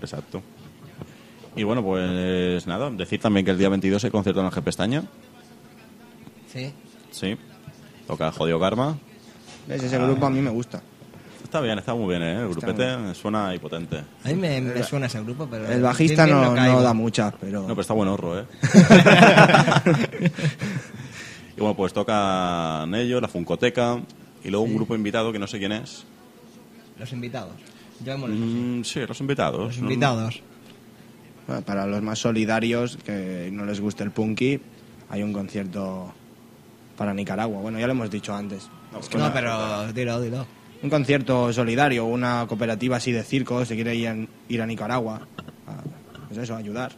Exacto. Y bueno, pues nada, decir también que el día 22 hay concierto en Ángel Pestaña. Sí. Sí. Toca Jodido Karma. ¿Ves? Ese grupo a mí me gusta. Está bien, está muy bien, ¿eh? El Está grupete suena ahí potente. A mí me, me suena ese grupo, pero... El bajista bien no, caigo. no da muchas, pero... No, pero está buen horro, ¿eh? y bueno, pues tocan ellos, la Funcoteca, y luego un grupo invitado que no sé quién es. Los invitados. Así. Mm, sí, los invitados. Los ¿no? invitados. Bueno, para los más solidarios, que no les guste el punky, hay un concierto para Nicaragua. Bueno, ya lo hemos dicho antes. Es que No, una- pero dilo, dilo. Un concierto solidario, una cooperativa así de circo, se quiere ir, a Nicaragua. A, pues eso, a ayudar.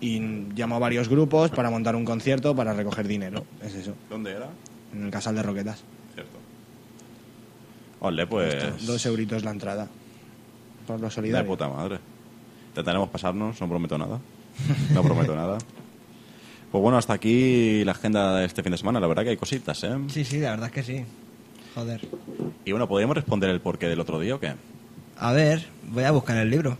Y llamó a varios grupos para montar un concierto para recoger dinero. Es eso, ¿Dónde era? en el Casal de Roquetas. Cierto. Ole, pues... Dos euritos la entrada. Por lo De solidario. puta madre. Intentaremos pasarnos, no prometo nada. No prometo nada. Pues bueno, hasta aquí la agenda de este fin de semana. La verdad que hay cositas, ¿eh? Sí, sí, la verdad es que sí. Joder. Y bueno, ¿podríamos responder el porqué del otro día o qué? A ver, voy a buscar el libro.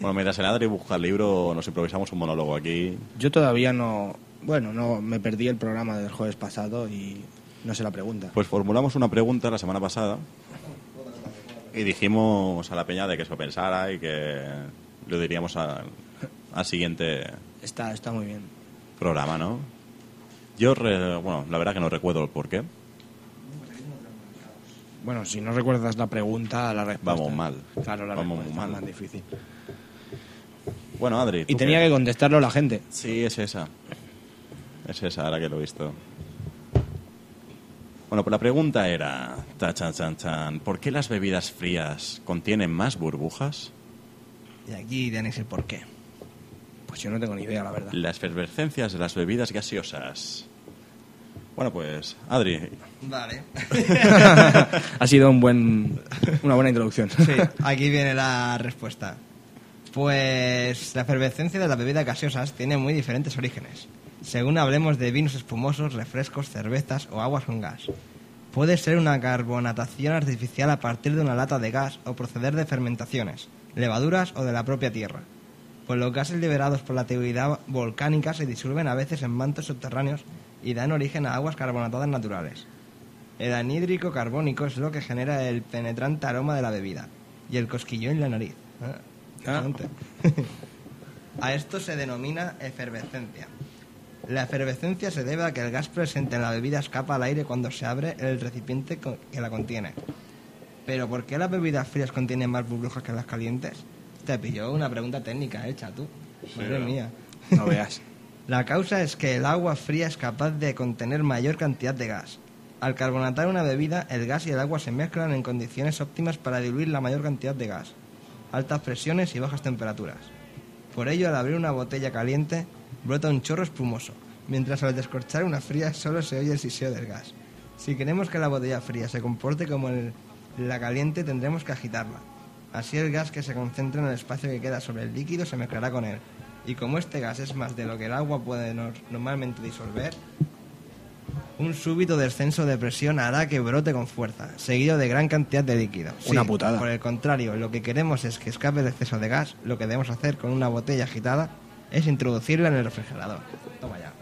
Bueno, mientras el Adri busca el libro, nos improvisamos un monólogo aquí. Yo todavía no... Bueno, no me perdí el programa del jueves pasado y no sé la pregunta. Pues formulamos una pregunta la semana pasada y dijimos a la peña de que se lo pensara y que lo diríamos al, al siguiente Está, está muy bien. Programa, ¿no? Yo, re- bueno, la verdad que no recuerdo el porqué. Bueno, si no recuerdas la pregunta, la respuesta. Vamos mal. Claro, la Vamos respuesta mal. es más difícil. Bueno, Adri. Y ¿tú tenía qué? que contestarlo la gente. Sí, es esa. Es esa, ahora que lo he visto. Bueno, pues la pregunta era, ta, chan, chan, chan, ¿por qué las bebidas frías contienen más burbujas? Y aquí tenéis el porqué. Pues yo no tengo ni idea, la verdad. Las efervescencias de las bebidas gaseosas. Bueno, pues, Adri, Vale. ha sido un buen, una buena introducción. Sí, aquí viene la respuesta. Pues la efervescencia de las bebidas gaseosas tiene muy diferentes orígenes. Según hablemos de vinos espumosos, refrescos, cervezas o aguas con gas. Puede ser una carbonatación artificial a partir de una lata de gas o proceder de fermentaciones, levaduras o de la propia tierra. Pues los gases liberados por la actividad volcánica se disuelven a veces en mantos subterráneos y dan origen a aguas carbonatadas naturales. El anhídrico carbónico es lo que genera el penetrante aroma de la bebida y el cosquillón en la nariz. Ah, interesante. a esto se denomina efervescencia. La efervescencia se debe a que el gas presente en la bebida escapa al aire cuando se abre el recipiente que la contiene. Pero ¿por qué las bebidas frías contienen más burbujas que las calientes? Te pilló una pregunta técnica hecha tú. Madre mía. No veas. La causa es que el agua fría es capaz de contener mayor cantidad de gas. Al carbonatar una bebida, el gas y el agua se mezclan en condiciones óptimas para diluir la mayor cantidad de gas, altas presiones y bajas temperaturas. Por ello, al abrir una botella caliente, brota un chorro espumoso, mientras al descorchar una fría solo se oye el siseo del gas. Si queremos que la botella fría se comporte como el- la caliente, tendremos que agitarla. Así el gas que se concentra en el espacio que queda sobre el líquido se mezclará con él. Y como este gas es más de lo que el agua puede nor- normalmente disolver, un súbito descenso de presión hará que brote con fuerza, seguido de gran cantidad de líquido. Una Sí, putada. Por el contrario, lo que queremos es que escape el exceso de gas. Lo que debemos hacer con una botella agitada es introducirla en el refrigerador. Toma ya.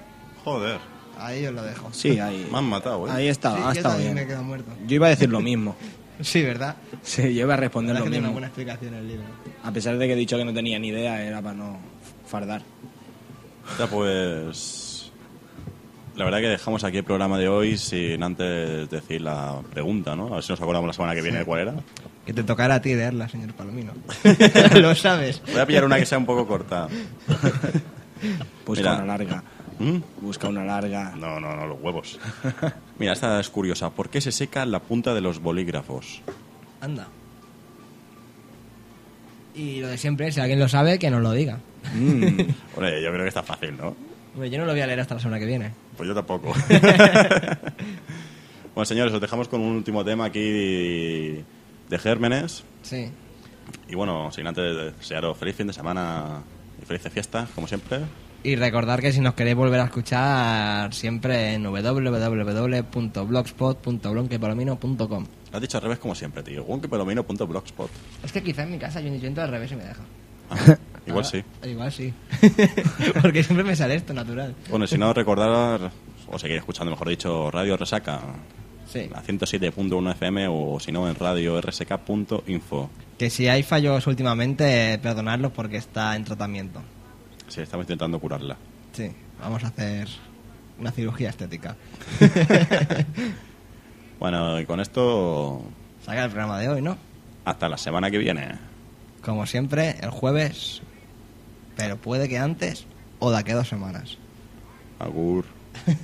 Joder. Ahí os lo dejo. Sí, ahí. Me han matado, ¿eh? Ahí está, Sí, ha yo estado bien. me quedo muerto. Yo iba a decir lo mismo. Sí, ¿verdad? Sí, yo iba a responder La lo que tiene una mismo. buena explicación el libro. A pesar de que he dicho que no tenía ni idea, era para no fardar. Ya pues... La verdad que dejamos aquí el programa de hoy sin antes decir la pregunta, ¿no? A ver si nos acordamos la semana que viene de cuál era. Que te tocará a ti leerla, señor Palomino. lo sabes. Voy a pillar una que sea un poco corta. Busca Mira. una larga. ¿Mm? Busca una larga. No, no, no, los huevos. Mira, esta es curiosa. ¿Por qué se seca la punta de los bolígrafos? Anda. Y lo de siempre, si alguien lo sabe, que nos lo diga. Mm. Hombre, yo creo que está fácil, ¿no? Hombre, yo no lo voy a leer hasta la semana que viene. Pues yo tampoco. bueno, señores, os dejamos con un último tema aquí de Gérmenes. Sí. Y bueno, sin antes desearos feliz fin de semana y felices fiestas, como siempre. Y recordar que si nos queréis volver a escuchar, siempre en www.blogspot.blonquepalomino.com. Lo has dicho al revés como siempre, tío. Wonkepelomino.blogspot. Es que quizá en mi casa yo intento al revés y me deja. Igual Ah, sí. Igual sí. Porque siempre me sale esto natural. Bueno, si no, recordar, o seguir escuchando, mejor dicho, Radio Resaca. Sí. A 107.1 FM o si no, en radio rsk.info. Que si hay fallos últimamente, perdonadlos porque está en tratamiento. Sí, estamos intentando curarla. Sí, vamos a hacer una cirugía estética. Bueno, y con esto, Saca el programa de hoy, ¿no? hasta la semana que viene. Como siempre, el jueves, pero puede que antes o de aquí a dos semanas. Agur.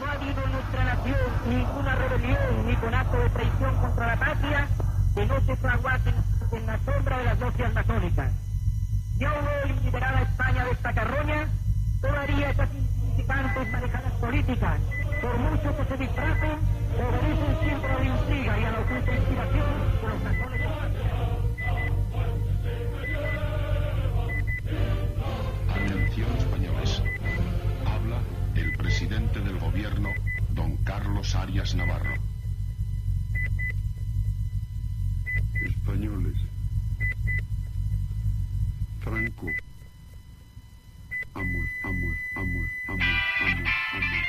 No ha habido en nuestra nación ninguna rebelión ni conato de traición contra la patria que no se fraguase en, la sombra de las logias masónicas. Ya hoy liberada España de esta carroña, todavía esas insignificantes manejadas políticas, por mucho que se disfracen, obedecen siempre a la intriga y a la oculta inspiración de los masones Atención españoles. Habla el presidente del gobierno, don Carlos Arias Navarro. españoles. Franco. Amos, amos, amos, amos, amos, amos.